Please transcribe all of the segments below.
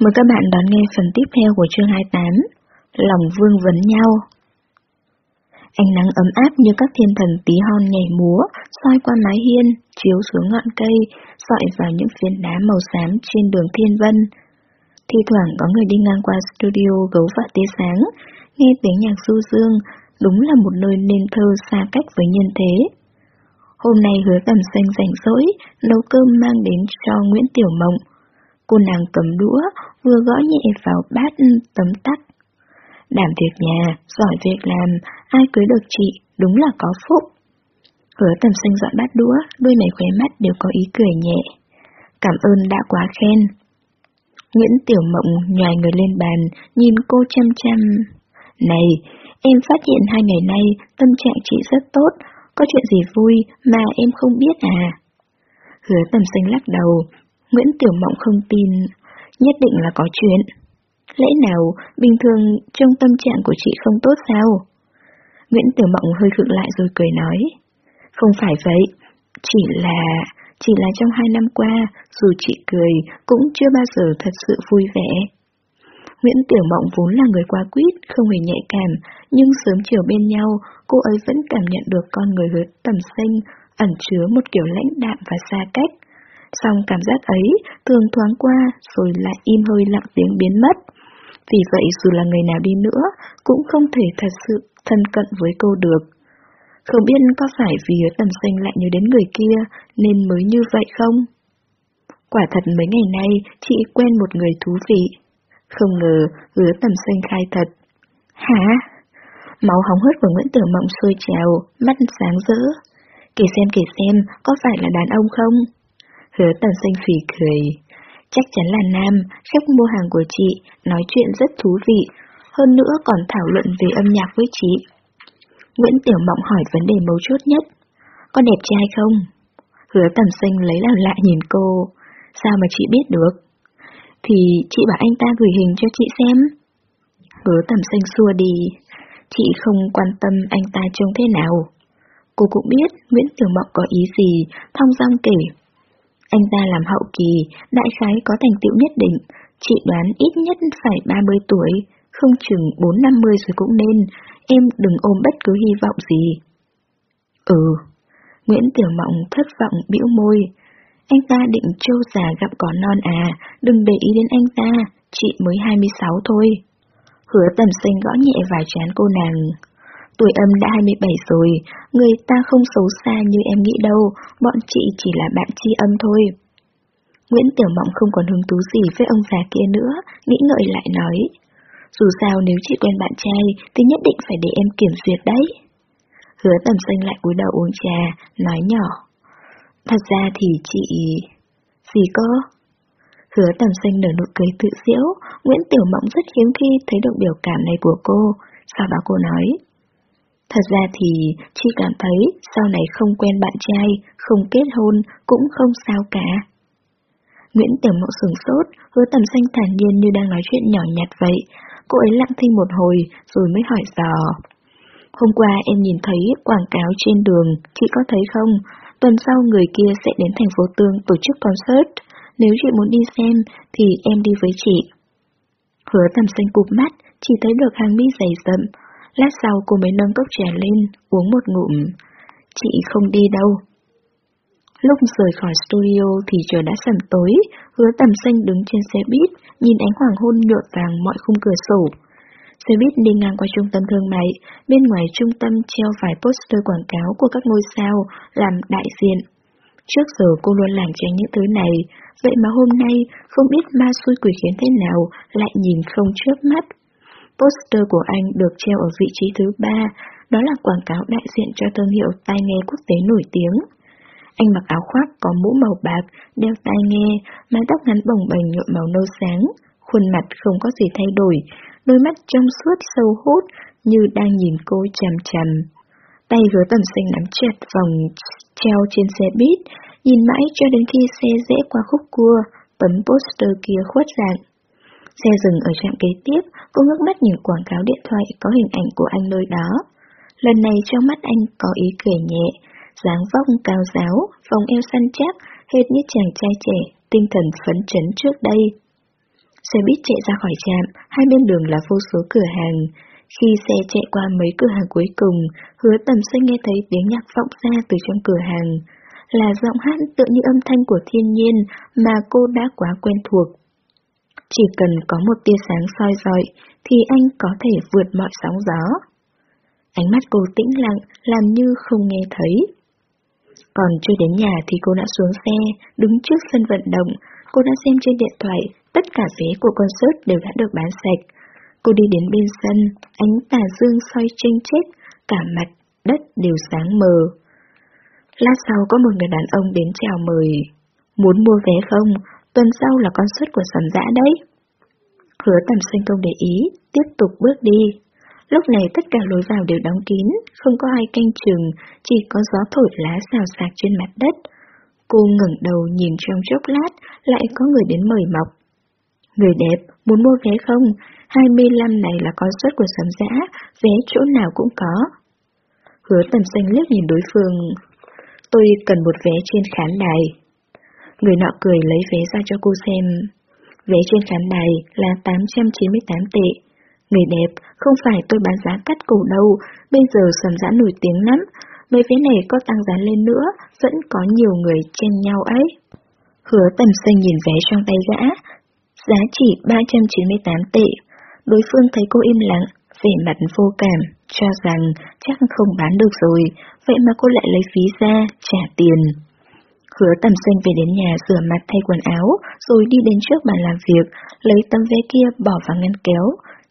Mời các bạn đón nghe phần tiếp theo của chương 28, Lòng vương vấn nhau. Ánh nắng ấm áp như các thiên thần tí hon nhảy múa, soi qua mái hiên, chiếu xuống ngọn cây, dọi vào những phiến đá màu xám trên đường thiên vân. Thi thoảng có người đi ngang qua studio gấu và tia sáng, nghe tiếng nhạc du dương, đúng là một nơi nên thơ xa cách với nhân thế. Hôm nay hứa tầm xanh rảnh rỗi, nấu cơm mang đến cho Nguyễn Tiểu Mộng. Cô nàng cầm đũa, vừa gõ nhẹ vào bát tấm tắc. Đảm việc nhà, giỏi việc làm, ai cưới được chị, đúng là có phúc. Hứa tầm xanh dọn bát đũa, đôi mày khóe mắt đều có ý cười nhẹ. Cảm ơn đã quá khen. Nguyễn Tiểu Mộng nhòi người lên bàn, nhìn cô chăm chăm. Này, em phát hiện hai ngày nay tâm trạng chị rất tốt, có chuyện gì vui mà em không biết à? Hứa tầm xanh lắc đầu, Nguyễn Tiểu Mộng không tin, nhất định là có chuyện. Lẽ nào bình thường trong tâm trạng của chị không tốt sao? Nguyễn Tiểu Mộng hơi khựng lại rồi cười nói. Không phải vậy, chỉ là... chỉ là trong hai năm qua, dù chị cười, cũng chưa bao giờ thật sự vui vẻ. Nguyễn Tiểu Mộng vốn là người quá quýt, không hề nhạy cảm, nhưng sớm chiều bên nhau, cô ấy vẫn cảm nhận được con người hứa tầm xanh, ẩn chứa một kiểu lãnh đạm và xa cách. Song cảm giác ấy thường thoáng qua rồi lại im hơi lặng tiếng biến mất. Vì vậy dù là người nào đi nữa, cũng không thể thật sự thân cận với cô được. Không biết có phải vì hứa tầm xanh lại nhớ đến người kia nên mới như vậy không? Quả thật mấy ngày nay chị quen một người thú vị. Không ngờ hứa tầm xanh khai thật. Hả? Máu hóng hớt của Nguyễn Tử Mộng sôi trào, mắt sáng rỡ. Kể xem kể xem, có phải là đàn ông không? Hứa tầm xanh phì cười. Chắc chắn là nam, khách mua hàng của chị, nói chuyện rất thú vị, hơn nữa còn thảo luận về âm nhạc với chị. Nguyễn Tiểu Mộng hỏi vấn đề mấu chốt nhất. Có đẹp trai không? Hứa tầm xanh lấy làm lạ nhìn cô. Sao mà chị biết được? Thì chị bảo anh ta gửi hình cho chị xem. Hứa tầm xanh xua đi. Chị không quan tâm anh ta trông thế nào. Cô cũng biết Nguyễn Tiểu Mộng có ý gì, thong dong kể. Anh ta làm hậu kỳ, đại khái có thành tựu nhất định, chị đoán ít nhất phải 30 tuổi, không chừng 4-50 rồi cũng nên, em đừng ôm bất cứ hy vọng gì. Ừ, Nguyễn Tiểu Mộng thất vọng bĩu môi. Anh ta định trâu già gặp có non à, đừng để ý đến anh ta, chị mới 26 thôi. Hứa tầm xanh gõ nhẹ vào chán cô nàng. Tuổi âm đã 27 rồi, người ta không xấu xa như em nghĩ đâu, bọn chị chỉ là bạn tri âm thôi. Nguyễn Tiểu Mộng không còn hứng thú gì với ông già kia nữa, nghĩ ngợi lại nói. Dù sao nếu chị quen bạn trai thì nhất định phải để em kiểm duyệt đấy. Hứa tầm xanh lại cúi đầu uống trà, nói nhỏ. Thật ra thì chị... Gì cơ? Hứa tầm xanh nở nụ cười tự diễu, Nguyễn Tiểu Mộng rất hiếm khi thấy được biểu cảm này của cô, sau đó cô nói. Thật ra thì chi cảm thấy sau này không quen bạn trai, không kết hôn cũng không sao cả. Nguyễn Tiểu Mộng sửng sốt, hứa tầm xanh thản nhiên như đang nói chuyện nhỏ nhặt vậy. Cô ấy lặng thinh một hồi rồi mới hỏi dò. Hôm qua em nhìn thấy quảng cáo trên đường, chị có thấy không? Tuần sau người kia sẽ đến thành phố Tương tổ chức concert. Nếu chị muốn đi xem thì em đi với chị. Hứa tầm xanh cụp mắt, chỉ thấy được hàng mi dày rậm, Lát sau cô mới nâng cốc trà lên, uống một ngụm. Chị không đi đâu. Lúc rời khỏi studio thì trời đã sầm tối, hứa tầm xanh đứng trên xe buýt, nhìn ánh hoàng hôn nhuộm vàng mọi khung cửa sổ. Xe buýt đi ngang qua trung tâm thương mại, bên ngoài trung tâm treo vài poster quảng cáo của các ngôi sao làm đại diện. Trước giờ cô luôn lảng tránh những thứ này, vậy mà hôm nay không biết ma xui quỷ khiến thế nào lại nhìn không trước mắt. Poster của anh được treo ở vị trí thứ ba, đó là quảng cáo đại diện cho thương hiệu tai nghe quốc tế nổi tiếng. Anh mặc áo khoác có mũ màu bạc, đeo tai nghe, mái tóc ngắn bồng bềnh nhuộm màu nâu sáng, khuôn mặt không có gì thay đổi, đôi mắt trong suốt sâu hút như đang nhìn cô chằm chằm. Tay hứa tầm xanh nắm chặt vòng treo trên xe buýt, nhìn mãi cho đến khi xe rẽ qua khúc cua, tấm poster kia khuất dạng. Xe dừng ở trạm kế tiếp, cô ngước mắt nhìn quảng cáo điện thoại có hình ảnh của anh nơi đó. Lần này trong mắt anh có ý cười nhẹ, dáng vóc cao giáo, vòng eo săn chắc, hết như chàng trai trẻ, tinh thần phấn chấn trước đây. Xe buýt chạy ra khỏi trạm, hai bên đường là vô số cửa hàng. Khi xe chạy qua mấy cửa hàng cuối cùng, hứa tầm xanh nghe thấy tiếng nhạc vọng ra từ trong cửa hàng. Là giọng hát tựa như âm thanh của thiên nhiên mà cô đã quá quen thuộc. Chỉ cần có một tia sáng soi dọi, thì anh có thể vượt mọi sóng gió. Ánh mắt cô tĩnh lặng, làm như không nghe thấy. Còn chưa đến nhà thì cô đã xuống xe, đứng trước sân vận động, cô đã xem trên điện thoại, tất cả vé của concert đều đã được bán sạch. Cô đi đến bên sân, ánh tà dương soi chênh chết, cả mặt, đất đều sáng mờ. Lát sau có một người đàn ông đến chào mời. Muốn mua vé không? Tuần sau là con suất của sầm dã đấy. Hứa tầm xanh không để ý, tiếp tục bước đi. Lúc này tất cả lối vào đều đóng kín, không có ai canh chừng, chỉ có gió thổi lá xào xạc trên mặt đất. Cô ngẩng đầu nhìn trong chốc lát, lại có người đến mời mọc. Người đẹp, muốn mua vé không? 25 này là con suất của sấm giã, vé chỗ nào cũng có. Hứa tầm xanh liếc nhìn đối phương. Tôi cần một vé trên khán đài. Người nọ cười lấy vé ra cho cô xem. Vé trên khán đài là 898 tệ. Người đẹp, không phải tôi bán giá cắt cổ đâu, bây giờ sầm giã nổi tiếng lắm. Mấy vé này có tăng giá lên nữa, vẫn có nhiều người chen nhau ấy. Hứa tầm xanh nhìn vé trong tay gã, giá chỉ 398 tệ. Đối phương thấy cô im lặng, vẻ mặt vô cảm, cho rằng chắc không bán được rồi, vậy mà cô lại lấy phí ra, trả tiền. Hứa tầm xanh về đến nhà rửa mặt thay quần áo, rồi đi đến trước bàn làm việc, lấy tấm vé kia bỏ vào ngăn kéo,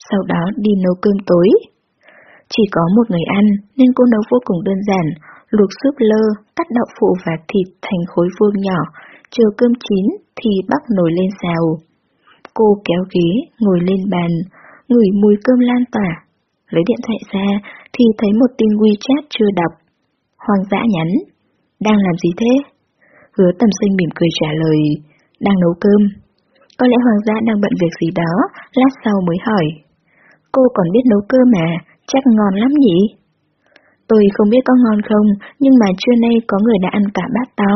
sau đó đi nấu cơm tối. Chỉ có một người ăn, nên cô nấu vô cùng đơn giản, luộc súp lơ, cắt đậu phụ và thịt thành khối vuông nhỏ, chờ cơm chín thì bắt nồi lên xào. Cô kéo ghế, ngồi lên bàn, ngửi mùi cơm lan tỏa. Lấy điện thoại ra thì thấy một tin WeChat chưa đọc. Hoàng dã nhắn, đang làm gì thế? Hứa tầm sinh mỉm cười trả lời, đang nấu cơm. Có lẽ Hoàng gia đang bận việc gì đó, lát sau mới hỏi. Cô còn biết nấu cơm mà, chắc ngon lắm nhỉ? Tôi không biết có ngon không, nhưng mà trưa nay có người đã ăn cả bát to.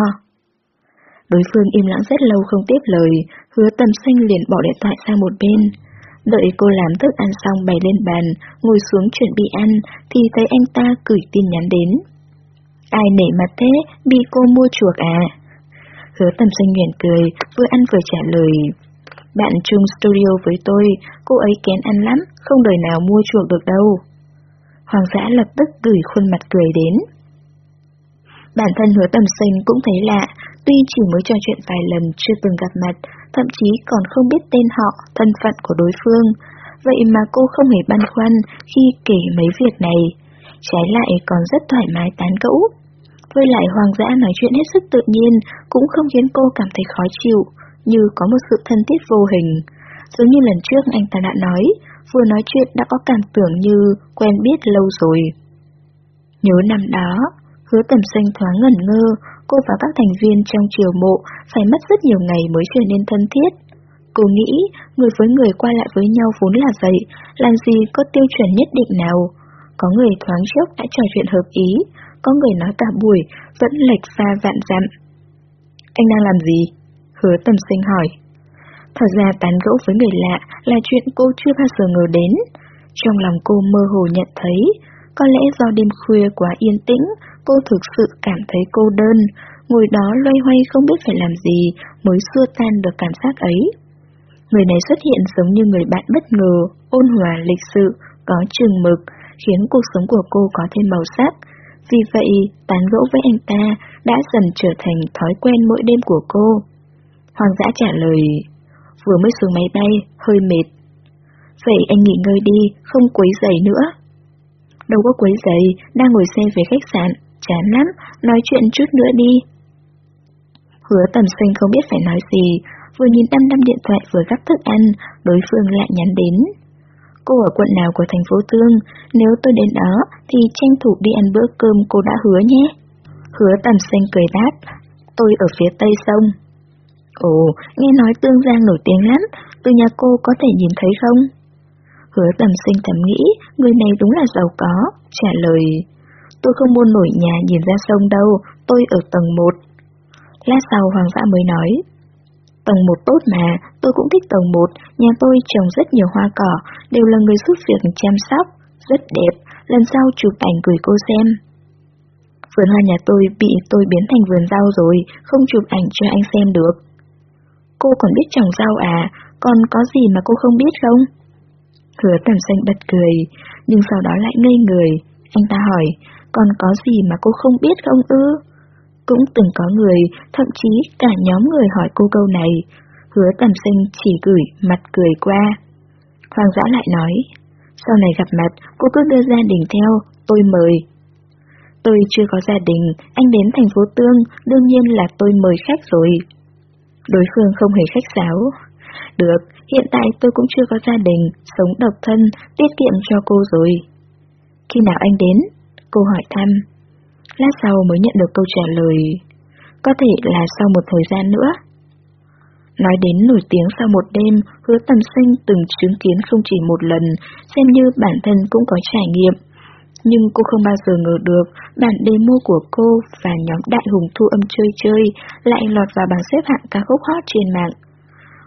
Đối phương im lặng rất lâu không tiếp lời, hứa tầm xanh liền bỏ điện thoại sang một bên. Đợi cô làm thức ăn xong bày lên bàn, ngồi xuống chuẩn bị ăn, thì thấy anh ta gửi tin nhắn đến. Ai nể mặt thế, bị cô mua chuộc à? Hứa tầm xanh nguyện cười, vừa ăn vừa trả lời. Bạn chung studio với tôi, cô ấy kén ăn lắm, không đời nào mua chuộc được đâu. Hoàng giã lập tức gửi khuôn mặt cười đến. Bản thân hứa tầm xanh cũng thấy lạ, tuy chỉ mới trò chuyện vài lần chưa từng gặp mặt, thậm chí còn không biết tên họ, thân phận của đối phương. Vậy mà cô không hề băn khoăn khi kể mấy việc này. Trái lại còn rất thoải mái tán cẫu, với lại Hoàng dã nói chuyện hết sức tự nhiên, cũng không khiến cô cảm thấy khó chịu, như có một sự thân thiết vô hình. Giống như lần trước anh ta đã nói, vừa nói chuyện đã có cảm tưởng như quen biết lâu rồi. Nhớ năm đó, hứa tầm xanh thoáng ngẩn ngơ, cô và các thành viên trong triều mộ phải mất rất nhiều ngày mới trở nên thân thiết. Cô nghĩ, người với người qua lại với nhau vốn là vậy, làm gì có tiêu chuẩn nhất định nào. Có người thoáng chốc đã trò chuyện hợp ý, có người nói cả buổi, vẫn lệch xa vạn dặm. Anh đang làm gì? Hứa tầm sinh hỏi. Thật ra tán gẫu với người lạ là chuyện cô chưa bao giờ ngờ đến. Trong lòng cô mơ hồ nhận thấy, có lẽ do đêm khuya quá yên tĩnh, cô thực sự cảm thấy cô đơn, ngồi đó loay hoay không biết phải làm gì mới xua tan được cảm giác ấy. Người này xuất hiện giống như người bạn bất ngờ, ôn hòa lịch sự, có chừng mực, khiến cuộc sống của cô có thêm màu sắc. Vì vậy, tán gẫu với anh ta đã dần trở thành thói quen mỗi đêm của cô. Hoàng dã trả lời, vừa mới xuống máy bay, hơi mệt. Vậy anh nghỉ ngơi đi, không quấy giày nữa. Đâu có quấy giày, đang ngồi xe về khách sạn, chán lắm, nói chuyện chút nữa đi. Hứa tầm xanh không biết phải nói gì, vừa nhìn đăm đăm điện thoại vừa gắp thức ăn, đối phương lại nhắn đến. Cô ở quận nào của thành phố Tương, nếu tôi đến đó thì tranh thủ đi ăn bữa cơm cô đã hứa nhé. Hứa tầm xanh cười đáp, tôi ở phía tây sông. Ồ, nghe nói Tương Giang nổi tiếng lắm, từ nhà cô có thể nhìn thấy không? Hứa tầm xanh thầm nghĩ, người này đúng là giàu có, trả lời. Tôi không mua nổi nhà nhìn ra sông đâu, tôi ở tầng 1. Lát sau Hoàng dã mới nói. Tầng 1 tốt mà, tôi cũng thích tầng 1, nhà tôi trồng rất nhiều hoa cỏ, đều là người giúp việc chăm sóc, rất đẹp, lần sau chụp ảnh gửi cô xem. Vườn hoa nhà tôi bị tôi biến thành vườn rau rồi, không chụp ảnh cho anh xem được. Cô còn biết trồng rau à, còn có gì mà cô không biết không? Hứa tầm xanh bật cười, nhưng sau đó lại ngây người. Anh ta hỏi, còn có gì mà cô không biết không ư? Cũng từng có người, thậm chí cả nhóm người hỏi cô câu này. Hứa tầm sinh chỉ gửi mặt cười qua. Hoàng giã lại nói, sau này gặp mặt, cô cứ đưa gia đình theo, tôi mời. Tôi chưa có gia đình, anh đến thành phố Tương, đương nhiên là tôi mời khách rồi. Đối phương không hề khách sáo. Được, hiện tại tôi cũng chưa có gia đình, sống độc thân, tiết kiệm cho cô rồi. Khi nào anh đến? Cô hỏi thăm. Lát sau mới nhận được câu trả lời. Có thể là sau một thời gian nữa. Nói đến nổi tiếng sau một đêm, hứa tầm sinh từng chứng kiến không chỉ một lần, xem như bản thân cũng có trải nghiệm. Nhưng cô không bao giờ ngờ được bản demo của cô và nhóm đại hùng thu âm chơi chơi lại lọt vào bảng xếp hạng ca khúc hot trên mạng.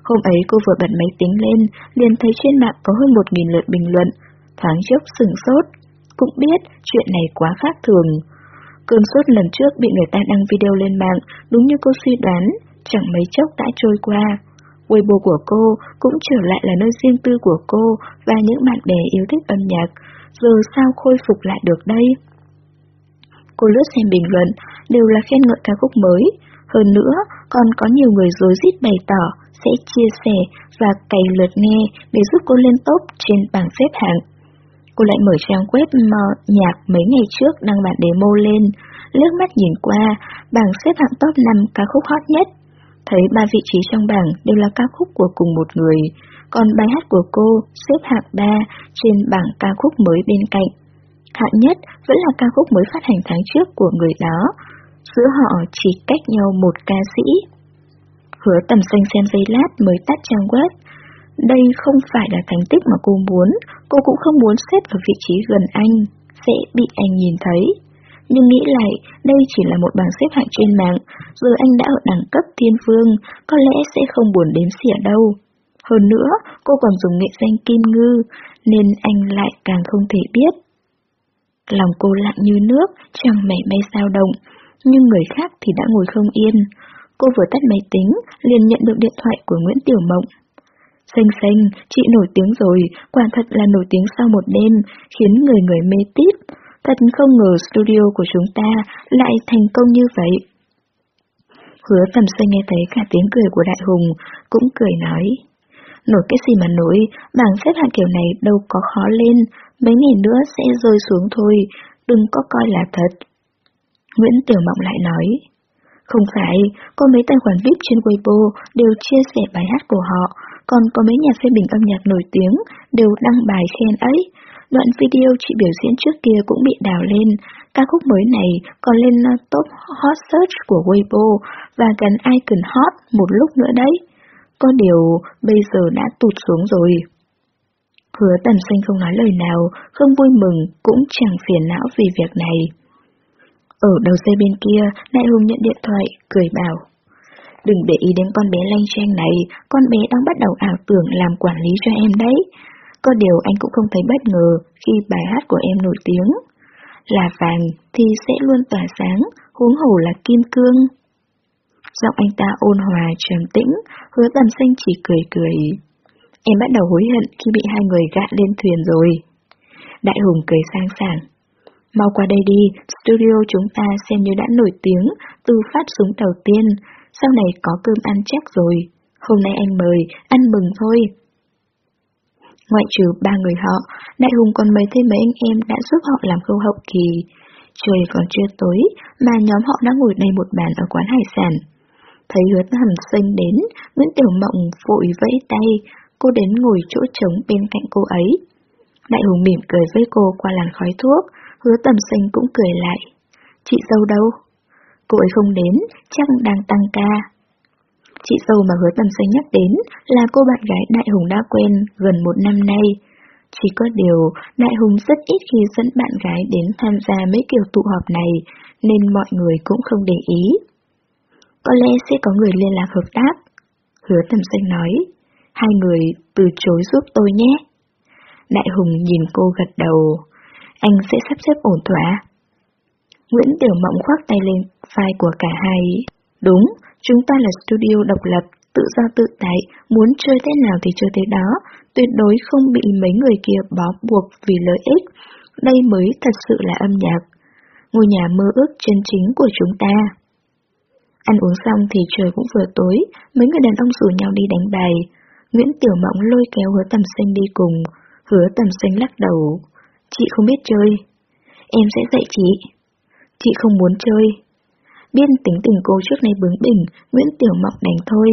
Hôm ấy cô vừa bật máy tính lên, liền thấy trên mạng có hơn một nghìn lượt bình luận, thoáng chốc sừng sốt. Cũng biết chuyện này quá khác thường. Cơn sốt lần trước bị người ta đăng video lên mạng, đúng như cô suy đoán, chẳng mấy chốc đã trôi qua. Weibo của cô cũng trở lại là nơi riêng tư của cô và những bạn bè yêu thích âm nhạc, giờ sao khôi phục lại được đây? Cô lướt xem bình luận, đều là khen ngợi ca khúc mới, hơn nữa còn có nhiều người dối rít bày tỏ sẽ chia sẻ và cày lượt nghe để giúp cô lên top trên bảng xếp hạng. Cô lại mở trang web mà nhạc mấy ngày trước đăng bản demo lên, lướt mắt nhìn qua, bảng xếp hạng top 5 ca khúc hot nhất. Thấy ba vị trí trong bảng đều là ca khúc của cùng một người, còn bài hát của cô xếp hạng 3 trên bảng ca khúc mới bên cạnh. Hạng nhất vẫn là ca khúc mới phát hành tháng trước của người đó, giữa họ chỉ cách nhau một ca sĩ. Hứa tầm xanh xem giây lát mới tắt trang web. Đây không phải là thành tích mà cô muốn, cô cũng không muốn xếp vào vị trí gần anh, sẽ bị anh nhìn thấy. Nhưng nghĩ lại, đây chỉ là một bảng xếp hạng trên mạng, giờ anh đã ở đẳng cấp thiên vương, có lẽ sẽ không buồn đếm xỉa đâu. Hơn nữa, cô còn dùng nghệ danh Kim Ngư, nên anh lại càng không thể biết. Lòng cô lặng như nước, chẳng mảy may sao động, nhưng người khác thì đã ngồi không yên. Cô vừa tắt máy tính, liền nhận được điện thoại của Nguyễn Tiểu Mộng. Xanh xanh, chị nổi tiếng rồi, quả thật là nổi tiếng sau một đêm, khiến người người mê tít. Thật không ngờ studio của chúng ta lại thành công như vậy. Hứa tầm xanh nghe thấy cả tiếng cười của Đại Hùng, cũng cười nói. Nổi cái gì mà nổi, bảng xếp hạng kiểu này đâu có khó lên, mấy ngày nữa sẽ rơi xuống thôi, đừng có coi là thật. Nguyễn Tiểu Mộng lại nói. Không phải, có mấy tài khoản VIP trên Weibo đều chia sẻ bài hát của họ, còn có mấy nhà phê bình âm nhạc nổi tiếng đều đăng bài khen ấy. Đoạn video chị biểu diễn trước kia cũng bị đào lên, ca khúc mới này còn lên ờ, top hot search của Weibo và gần icon hot một lúc nữa đấy. Có điều bây giờ đã tụt xuống rồi. Hứa tầm xanh không nói lời nào, không vui mừng, cũng chẳng phiền não vì việc này. Ở đầu dây bên kia, Đại Hùng nhận điện thoại, cười bảo. Đừng để ý đến con bé lanh chanh này, con bé đang bắt đầu ảo tưởng làm quản lý cho em đấy. Có điều anh cũng không thấy bất ngờ khi bài hát của em nổi tiếng. Là vàng thì sẽ luôn tỏa sáng, huống hồ là kim cương. Giọng anh ta ôn hòa, trầm tĩnh, hứa tầm xanh chỉ cười cười. Em bắt đầu hối hận khi bị hai người gạ lên thuyền rồi. Đại Hùng cười sang sảng. Mau qua đây đi, studio chúng ta xem như đã nổi tiếng từ phát súng đầu tiên, sau này có cơm ăn chắc rồi. Hôm nay anh mời, ăn mừng thôi. Ngoại trừ ba người họ, Đại Hùng còn mời thêm mấy anh em đã giúp họ làm khâu hậu kỳ. Trời còn chưa tối, mà nhóm họ đã ngồi đây một bàn ở quán hải sản. Thấy hứa hầm xanh đến, Nguyễn Tiểu Mộng vội vẫy tay, cô đến ngồi chỗ trống bên cạnh cô ấy. Đại Hùng mỉm cười với cô qua làn khói thuốc, hứa tầm xanh cũng cười lại. Chị dâu đâu? Cô ấy không đến, chắc đang tăng ca. Chị dâu mà hứa tầm xanh nhắc đến là cô bạn gái Đại Hùng đã quen gần một năm nay. Chỉ có điều, Đại Hùng rất ít khi dẫn bạn gái đến tham gia mấy kiểu tụ họp này, nên mọi người cũng không để ý. Có lẽ sẽ có người liên lạc hợp tác. Hứa tầm xanh nói, hai người từ chối giúp tôi nhé. Đại Hùng nhìn cô gật đầu, anh sẽ sắp xếp ổn thỏa. Nguyễn Tiểu Mộng khoác tay lên vai của cả hai. Đúng, chúng ta là studio độc lập, tự do tự tại, muốn chơi thế nào thì chơi thế đó, tuyệt đối không bị mấy người kia bó buộc vì lợi ích. Đây mới thật sự là âm nhạc. Ngôi nhà mơ ước chân chính của chúng ta. Ăn uống xong thì trời cũng vừa tối, mấy người đàn ông rủ nhau đi đánh bài. Nguyễn Tiểu Mộng lôi kéo hứa tầm xanh đi cùng, hứa tầm xanh lắc đầu. Chị không biết chơi. Em sẽ dạy chị. Chị không muốn chơi. Biên tính tình cô trước nay bướng bỉnh, Nguyễn Tiểu Mộng đành thôi.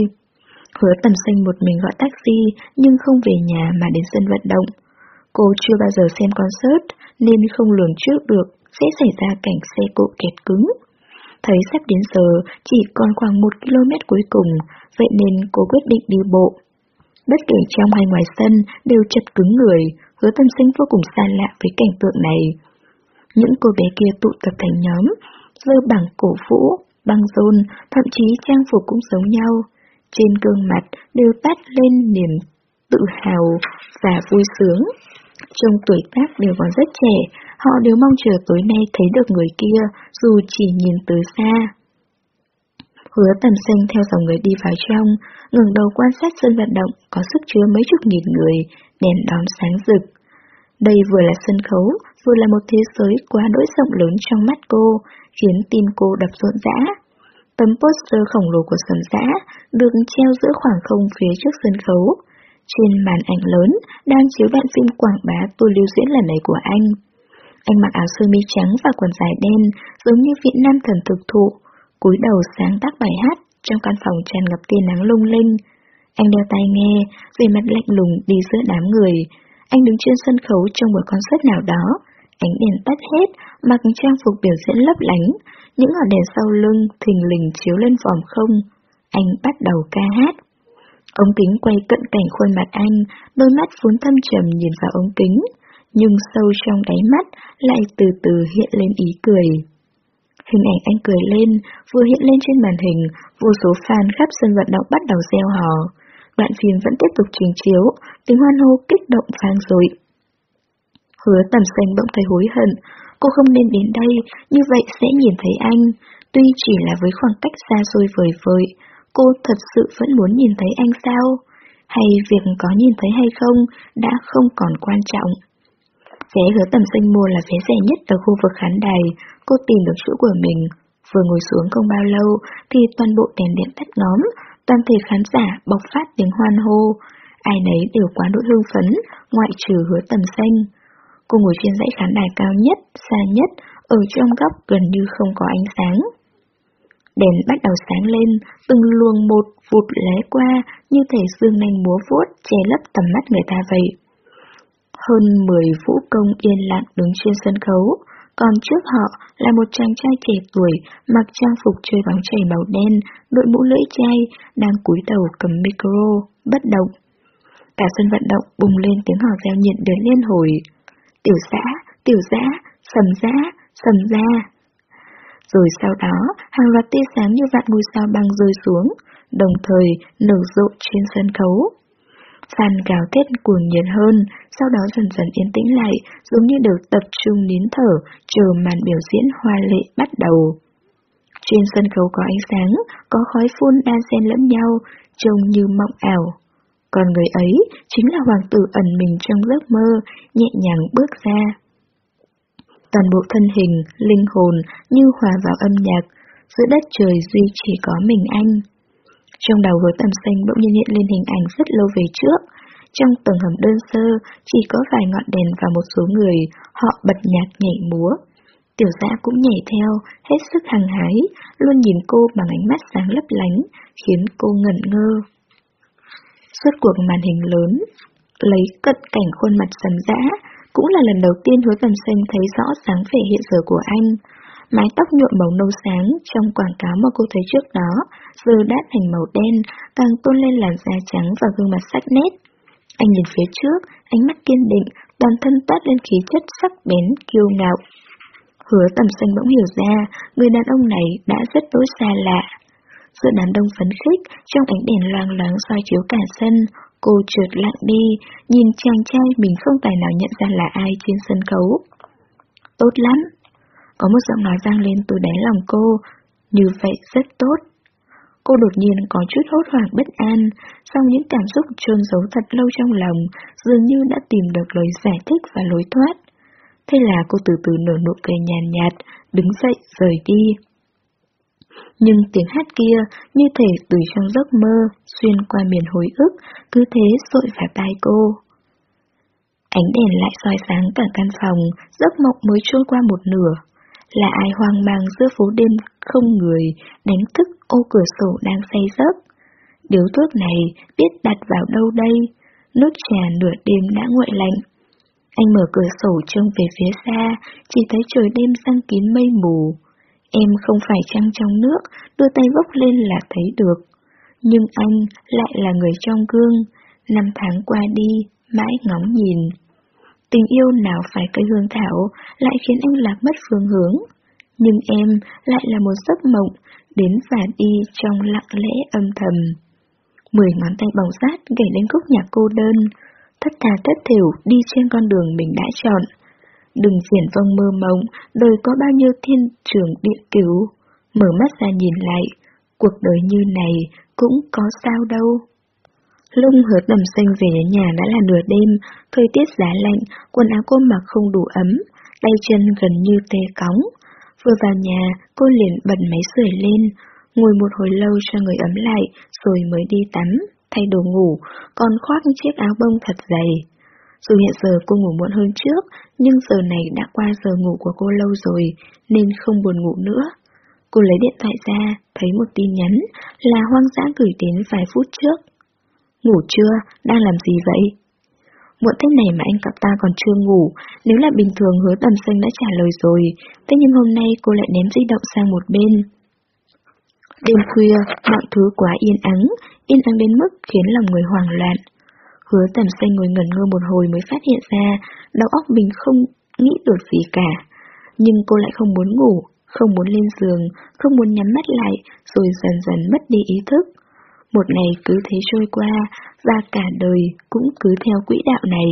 Hứa tầm xanh một mình gọi taxi, nhưng không về nhà mà đến sân vận động. Cô chưa bao giờ xem concert, nên không lường trước được sẽ xảy ra cảnh xe cộ kẹt cứng. Thấy sắp đến giờ, chỉ còn khoảng một km cuối cùng, vậy nên cô quyết định đi bộ. Bất kể trong hay ngoài sân đều chật cứng người, hứa tâm sinh vô cùng xa lạ với cảnh tượng này. Những cô bé kia tụ tập thành nhóm, dơ bằng cổ vũ, băng rôn, thậm chí trang phục cũng giống nhau. Trên gương mặt đều tắt lên niềm tự hào và vui sướng. Trong tuổi tác đều còn rất trẻ, họ đều mong chờ tối nay thấy được người kia, dù chỉ nhìn từ xa. Hứa tầm xanh theo dòng người đi vào trong, ngừng đầu quan sát sân vận động có sức chứa mấy chục nghìn người, đèn đóm sáng rực. Đây vừa là sân khấu, vừa là một thế giới quá đỗi rộng lớn trong mắt cô, khiến tim cô đập rộn rã. Tấm poster khổng lồ của sầm giã được treo giữa khoảng không phía trước sân khấu. Trên màn ảnh lớn đang chiếu đoạn phim quảng bá tôi lưu diễn lần này của anh. Anh mặc áo sơ mi trắng và quần dài đen, giống như vị nam thần thực thụ, cúi đầu sáng tác bài hát trong căn phòng tràn ngập tia nắng lung linh. Anh đeo tai nghe, về mặt lạnh lùng đi giữa đám người. Anh đứng trên sân khấu trong một concert nào đó, ánh đèn tắt hết, mặc trang phục biểu diễn lấp lánh, những ngọn đèn sau lưng thình lình chiếu lên vòm không. Anh bắt đầu ca hát. Ống kính quay cận cảnh khuôn mặt anh, đôi mắt vốn thâm trầm nhìn vào ống kính, nhưng sâu trong đáy mắt lại từ từ hiện lên ý cười. Hình ảnh anh cười lên, vừa hiện lên trên màn hình, vô số fan khắp sân vận động bắt đầu gieo hò. Đoạn phim vẫn tiếp tục trình chiếu, tiếng hoan hô kích động vang dội. Hứa tầm xanh bỗng thấy hối hận, cô không nên đến đây, như vậy sẽ nhìn thấy anh. Tuy chỉ là với khoảng cách xa xôi vời vợi, cô thật sự vẫn muốn nhìn thấy anh sao? Hay việc có nhìn thấy hay không đã không còn quan trọng? Vé hứa tầm xanh mua là vé rẻ nhất ở khu vực khán đài, cô tìm được chỗ của mình. Vừa ngồi xuống không bao lâu thì toàn bộ đèn điện tắt ngóm, toàn thể khán giả bộc phát tiếng hoan hô. Ai nấy đều quá đỗi hưng phấn, ngoại trừ hứa tầm xanh. Cô ngồi trên dãy khán đài cao nhất, xa nhất, ở trong góc gần như không có ánh sáng. Đèn bắt đầu sáng lên, từng luồng một vụt lé qua như thể dương nanh múa vuốt che lấp tầm mắt người ta vậy. Hơn 10 vũ công yên lặng đứng trên sân khấu, còn trước họ là một chàng trai trẻ tuổi mặc trang phục chơi bóng chảy màu đen, đội mũ lưỡi chai, đang cúi đầu cầm micro, bất động. Cả sân vận động bùng lên tiếng hò reo nhiệt đến liên hồi. Tiểu giã, tiểu giã, sầm giã, sầm ra. Rồi sau đó, hàng loạt tia sáng như vạn ngôi sao băng rơi xuống, đồng thời nở rộ trên sân khấu. Phan gào thét cuồng nhiệt hơn, sau đó dần dần yên tĩnh lại, giống như được tập trung nín thở, chờ màn biểu diễn hoa lệ bắt đầu. Trên sân khấu có ánh sáng, có khói phun đan xen lẫn nhau, trông như mộng ảo. Còn người ấy chính là hoàng tử ẩn mình trong giấc mơ, nhẹ nhàng bước ra. Toàn bộ thân hình, linh hồn như hòa vào âm nhạc, giữa đất trời duy chỉ có mình anh. Trong đầu hứa tầm xanh bỗng nhiên hiện lên hình ảnh rất lâu về trước. Trong tầng hầm đơn sơ, chỉ có vài ngọn đèn và một số người, họ bật nhạc nhảy múa. Tiểu giã cũng nhảy theo, hết sức hăng hái, luôn nhìn cô bằng ánh mắt sáng lấp lánh, khiến cô ngẩn ngơ. Suốt cuộc màn hình lớn, lấy cận cảnh khuôn mặt sầm dã, cũng là lần đầu tiên hứa tầm xanh thấy rõ sáng vẻ hiện giờ của anh. Mái tóc nhuộm màu nâu sáng trong quảng cáo mà cô thấy trước đó, giờ đã thành màu đen, càng tôn lên làn da trắng và gương mặt sắc nét. Anh nhìn phía trước, ánh mắt kiên định, toàn thân toát lên khí chất sắc bén, kiêu ngạo. Hứa tầm xanh bỗng hiểu ra, người đàn ông này đã rất đối xa lạ. Giữa đám đông phấn khích, trong ánh đèn loang loáng soi chiếu cả sân, cô trượt lặng đi, nhìn chàng trai mình không tài nào nhận ra là ai trên sân khấu. Tốt lắm! Có một giọng nói vang lên từ đáy lòng cô, như vậy rất tốt. Cô đột nhiên có chút hốt hoảng bất an, sau những cảm xúc trôn giấu thật lâu trong lòng, dường như đã tìm được lời giải thích và lối thoát. Thế là cô từ từ nở nụ cười nhàn nhạt, đứng dậy rời đi. Nhưng tiếng hát kia như thể từ trong giấc mơ, xuyên qua miền hồi ức, cứ thế sội vào tai cô. Ánh đèn lại soi sáng cả căn phòng, giấc mộng mới trôi qua một nửa. Là ai hoang mang giữa phố đêm không người, đánh thức ô cửa sổ đang say giấc. Điếu thuốc này biết đặt vào đâu đây? Nước trà nửa đêm đã nguội lạnh. Anh mở cửa sổ trông về phía xa, chỉ thấy trời đêm răng kín mây mù. Em không phải trăng trong nước, đưa tay vốc lên là thấy được. Nhưng anh lại là người trong gương, năm tháng qua đi, mãi ngóng nhìn. Tình yêu nào phải cây hương thảo, lại khiến anh lạc mất phương hướng. Nhưng em lại là một giấc mộng, đến và đi trong lặng lẽ âm thầm. Mười ngón tay bỏng rát gảy lên khúc nhạc cô đơn, thất thà thất thiểu đi trên con đường mình đã chọn. Đừng phiền vông mơ mộng, đời có bao nhiêu thiên trường địa cứu. Mở mắt ra nhìn lại, cuộc đời như này cũng có sao đâu. Lung hứa tầm xanh về đến nhà đã là nửa đêm, thời tiết giá lạnh, quần áo cô mặc không đủ ấm, tay chân gần như tê cóng. Vừa vào nhà, cô liền bật máy sưởi lên, ngồi một hồi lâu cho người ấm lại, rồi mới đi tắm, thay đồ ngủ, còn khoác chiếc áo bông thật dày. Dù hiện giờ cô ngủ muộn hơn trước, nhưng giờ này đã qua giờ ngủ của cô lâu rồi, nên không buồn ngủ nữa. Cô lấy điện thoại ra, thấy một tin nhắn là hoang dã gửi đến vài phút trước. Ngủ chưa? Đang làm gì vậy? Muộn thế này mà anh cặp ta còn chưa ngủ, nếu là bình thường hứa tầm xanh đã trả lời rồi, thế nhưng hôm nay cô lại ném di động sang một bên. Đêm khuya, mọi thứ quá yên ắng, yên ắng đến mức khiến lòng người hoảng loạn. Hứa tầm xanh ngồi ngẩn ngơ một hồi mới phát hiện ra, đầu óc mình không nghĩ được gì cả. Nhưng cô lại không muốn ngủ, không muốn lên giường, không muốn nhắm mắt lại, rồi dần dần mất đi ý thức. Một ngày cứ thế trôi qua, và cả đời cũng cứ theo quỹ đạo này.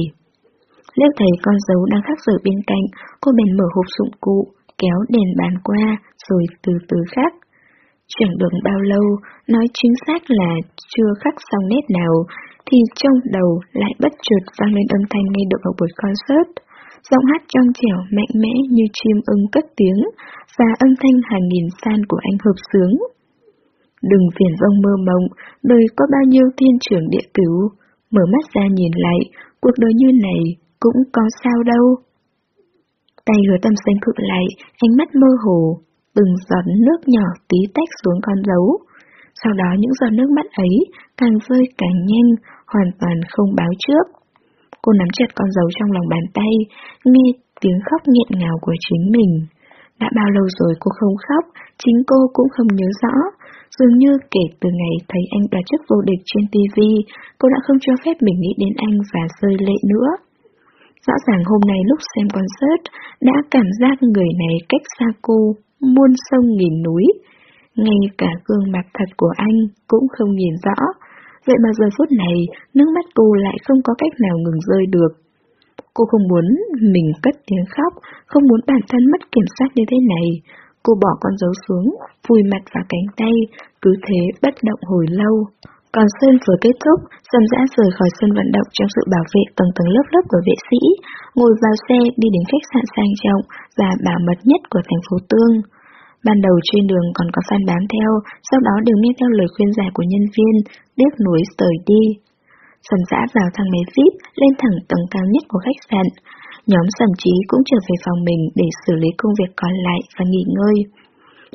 Liếc thấy con dấu đang khắc dở bên cạnh, cô bèn mở hộp dụng cụ, kéo đèn bàn qua, rồi từ từ khắc. Chẳng được bao lâu, nói chính xác là chưa khắc xong nét nào, thì trong đầu lại bất chợt vang lên âm thanh nghe được ở buổi concert. Giọng hát trong trẻo mạnh mẽ như chim ưng cất tiếng, và âm thanh hàng nghìn san của anh hợp sướng. Đừng phiền vông mơ mộng, đời có bao nhiêu thiên trưởng địa cửu, mở mắt ra nhìn lại, cuộc đời như này cũng có sao đâu. Tay hứa tâm xanh cự lại, ánh mắt mơ hồ, từng giọt nước nhỏ tí tách xuống con dấu. Sau đó những giọt nước mắt ấy càng rơi càng nhanh, hoàn toàn không báo trước. Cô nắm chặt con dấu trong lòng bàn tay, nghe tiếng khóc nghẹn ngào của chính mình. Đã bao lâu rồi cô không khóc, chính cô cũng không nhớ rõ. Dường như kể từ ngày thấy anh đoạt chức vô địch trên TV, cô đã không cho phép mình nghĩ đến anh và rơi lệ nữa. Rõ ràng hôm nay lúc xem concert, đã cảm giác người này cách xa cô, muôn sông nghìn núi. Ngay cả gương mặt thật của anh cũng không nhìn rõ. Vậy mà giờ phút này, nước mắt cô lại không có cách nào ngừng rơi được. Cô không muốn mình cất tiếng khóc, không muốn bản thân mất kiểm soát như thế này. Cô bỏ con dấu xuống, vùi mặt vào cánh tay, cứ thế bất động hồi lâu. Còn Sơn vừa kết thúc, dầm dã rời khỏi sân vận động trong sự bảo vệ tầng tầng lớp lớp của vệ sĩ, ngồi vào xe đi đến khách sạn sang trọng và bảo mật nhất của thành phố Tương. Ban đầu trên đường còn có fan bám theo, sau đó đều nghe theo lời khuyên giải của nhân viên, tiếc núi rời đi. Sầm dã vào thang máy VIP, lên thẳng tầng cao nhất của khách sạn. Nhóm sầm trí cũng trở về phòng mình để xử lý công việc còn lại và nghỉ ngơi.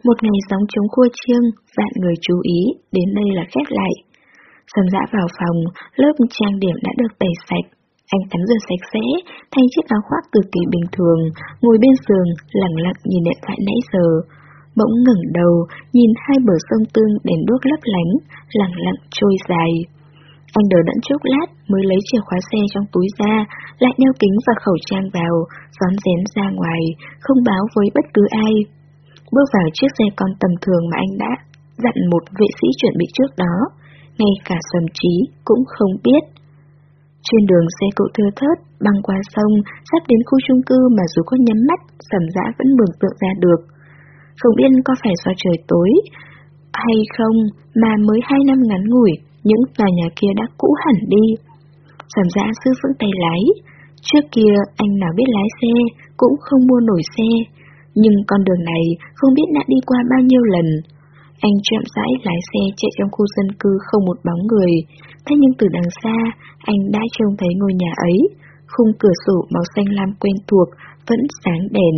Một ngày sóng chống khua chiêng, vạn người chú ý, đến đây là khép lại. Sầm dã vào phòng, lớp trang điểm đã được tẩy sạch. Anh tắm rửa sạch sẽ, thay chiếc áo khoác cực kỳ bình thường, ngồi bên giường, lặng lặng nhìn điện thoại nãy giờ. Bỗng ngẩng đầu, nhìn hai bờ sông tương đèn đuốc lấp lánh, lặng lặng trôi dài. Anh đợi đẫn chốc lát mới lấy chìa khóa xe trong túi ra, lại đeo kính và khẩu trang vào, gión rén ra ngoài, không báo với bất cứ ai. Bước vào chiếc xe con tầm thường mà anh đã dặn một vệ sĩ chuẩn bị trước đó, ngay cả sầm trí cũng không biết. Trên đường xe cộ thưa thớt, băng qua sông, sắp đến khu chung cư mà dù có nhắm mắt, sầm dã vẫn mường tượng ra được. Không biết có phải do trời tối, hay không mà mới hai năm ngắn ngủi, những tòa nhà kia đã cũ hẳn đi. Sầm dã sư vững tay lái. Trước kia anh nào biết lái xe, cũng không mua nổi xe. Nhưng con đường này không biết đã đi qua bao nhiêu lần. Anh chậm rãi lái xe chạy trong khu dân cư không một bóng người. Thế nhưng từ đằng xa, anh đã trông thấy ngôi nhà ấy. Khung cửa sổ màu xanh lam quen thuộc, vẫn sáng đèn.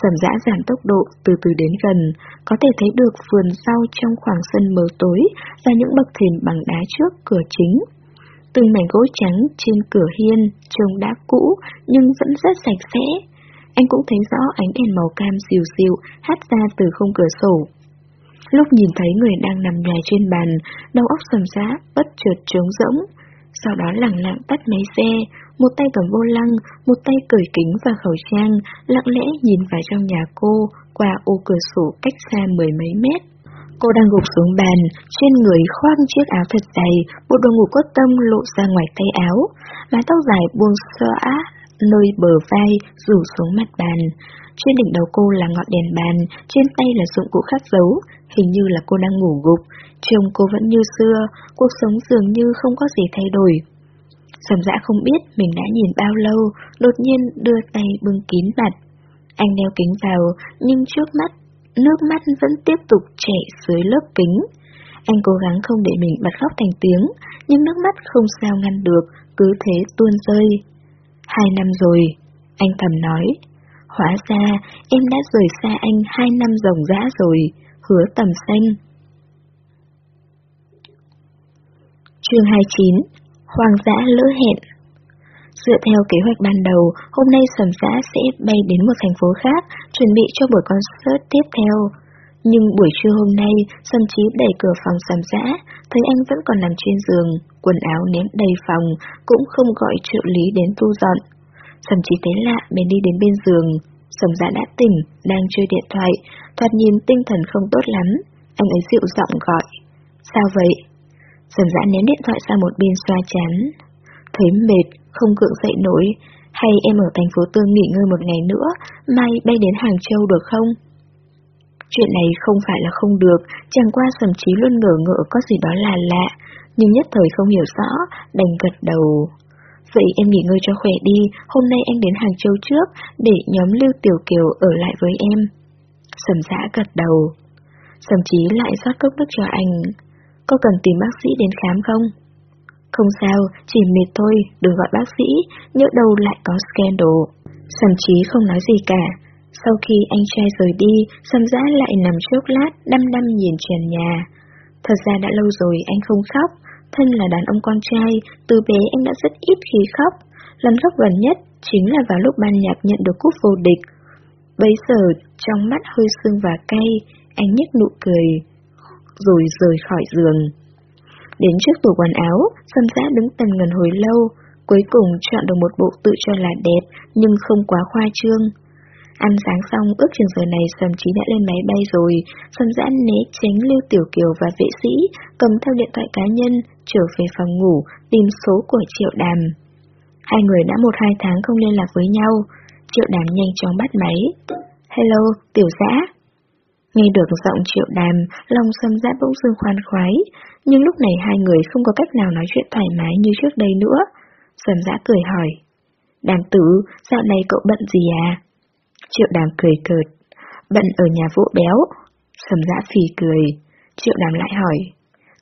Sầm dã giảm tốc độ từ từ đến gần, có thể thấy được vườn sau trong khoảng sân mờ tối và những bậc thềm bằng đá trước cửa chính. Từng mảnh gỗ trắng trên cửa hiên trông đã cũ nhưng vẫn rất sạch sẽ. Anh cũng thấy rõ ánh đèn màu cam dịu dịu hắt ra từ khung cửa sổ. Lúc nhìn thấy người đang nằm nhòi trên bàn, đầu óc sầm giá bất chợt trống rỗng. Sau đó lặng lặng tắt máy xe, một tay cầm vô lăng, một tay cởi kính và khẩu trang, lặng lẽ nhìn vào trong nhà cô qua ô cửa sổ cách xa mười mấy mét. Cô đang gục xuống bàn, trên người khoác chiếc áo thật dày, bộ đồ ngủ cốt tâm lộ ra ngoài tay áo, mái tóc dài buông xõa nơi bờ vai rủ xuống mặt bàn. Trên đỉnh đầu cô là ngọn đèn bàn, trên tay là dụng cụ khắc dấu, hình như là cô đang ngủ gục. Trông cô vẫn như xưa, cuộc sống dường như không có gì thay đổi. Sầm dã không biết mình đã nhìn bao lâu, đột nhiên đưa tay bưng kín mặt. Anh đeo kính vào, nhưng trước mắt, nước mắt vẫn tiếp tục chảy dưới lớp kính. Anh cố gắng không để mình bật khóc thành tiếng, nhưng nước mắt không sao ngăn được, cứ thế tuôn rơi. Hai năm rồi, anh thầm nói. Hóa ra, em đã rời xa anh hai năm rồng rã rồi, hứa tầm xanh. Chương 29 Hoàng dã lỡ hẹn Dựa theo kế hoạch ban đầu, hôm nay Sầm Giã sẽ bay đến một thành phố khác, chuẩn bị cho buổi concert tiếp theo. Nhưng buổi trưa hôm nay, Sầm trí đẩy cửa phòng Sầm Giã, thấy anh vẫn còn nằm trên giường, quần áo ném đầy phòng, cũng không gọi trợ lý đến thu dọn. Sầm trí thấy lạ, bèn đi đến bên giường. Sầm Giã đã tỉnh, đang chơi điện thoại, thoạt nhìn tinh thần không tốt lắm. Anh ấy dịu giọng gọi. Sao vậy? Sầm Giã ném điện thoại sang một bên xoa chán. Thấy mệt, không cưỡng dậy nổi, hay em ở thành phố Tương nghỉ ngơi một ngày nữa, mai bay đến Hàng Châu được không? Chuyện này không phải là không được, chàng qua sầm trí luôn ngờ ngỡ có gì đó là lạ, nhưng nhất thời không hiểu rõ, đành gật đầu. Vậy em nghỉ ngơi cho khỏe đi, hôm nay anh đến Hàng Châu trước, để nhóm Lưu Tiểu Kiều ở lại với em. Sầm giã gật đầu. Sầm trí lại rót cốc nước cho anh. Có cần tìm bác sĩ đến khám không? Không sao, chỉ mệt thôi, đừng gọi bác sĩ, nhớ đâu lại có scandal. Sầm trí không nói gì cả. Sau khi anh trai rời đi, Sầm giã lại nằm chốc lát, đăm đăm nhìn trần nhà. Thật ra đã lâu rồi anh không khóc, thân là đàn ông con trai, từ bé anh đã rất ít khi khóc. Lần khóc gần nhất chính là vào lúc ban nhạc nhận được cúp vô địch. Bấy giờ, trong mắt hơi sương và cay, anh nhếch nụ cười, rồi rời khỏi giường. Đến trước tủ quần áo, Sâm Giã đứng tần ngần hồi lâu, cuối cùng chọn được một bộ tự cho là đẹp nhưng không quá khoa trương. Ăn sáng xong, ước chừng giờ này Sầm Chí đã lên máy bay rồi, Sầm giãn né tránh Lưu Tiểu Kiều và vệ sĩ, cầm theo điện thoại cá nhân, trở về phòng ngủ, tìm số của Triệu Đàm. Hai người đã một hai tháng không liên lạc với nhau, Triệu Đàm nhanh chóng bắt máy. Hello, Tiểu Giã. Nghe được giọng Triệu Đàm, lòng Sầm Giã bỗng dưng khoan khoái, nhưng lúc này hai người không có cách nào nói chuyện thoải mái như trước đây nữa. Sầm Giã cười hỏi. Đàm tử, dạo này cậu bận gì à? Triệu đàm cười cợt. Bận ở nhà vỗ béo. Sầm dã phì cười. Triệu đàm lại hỏi.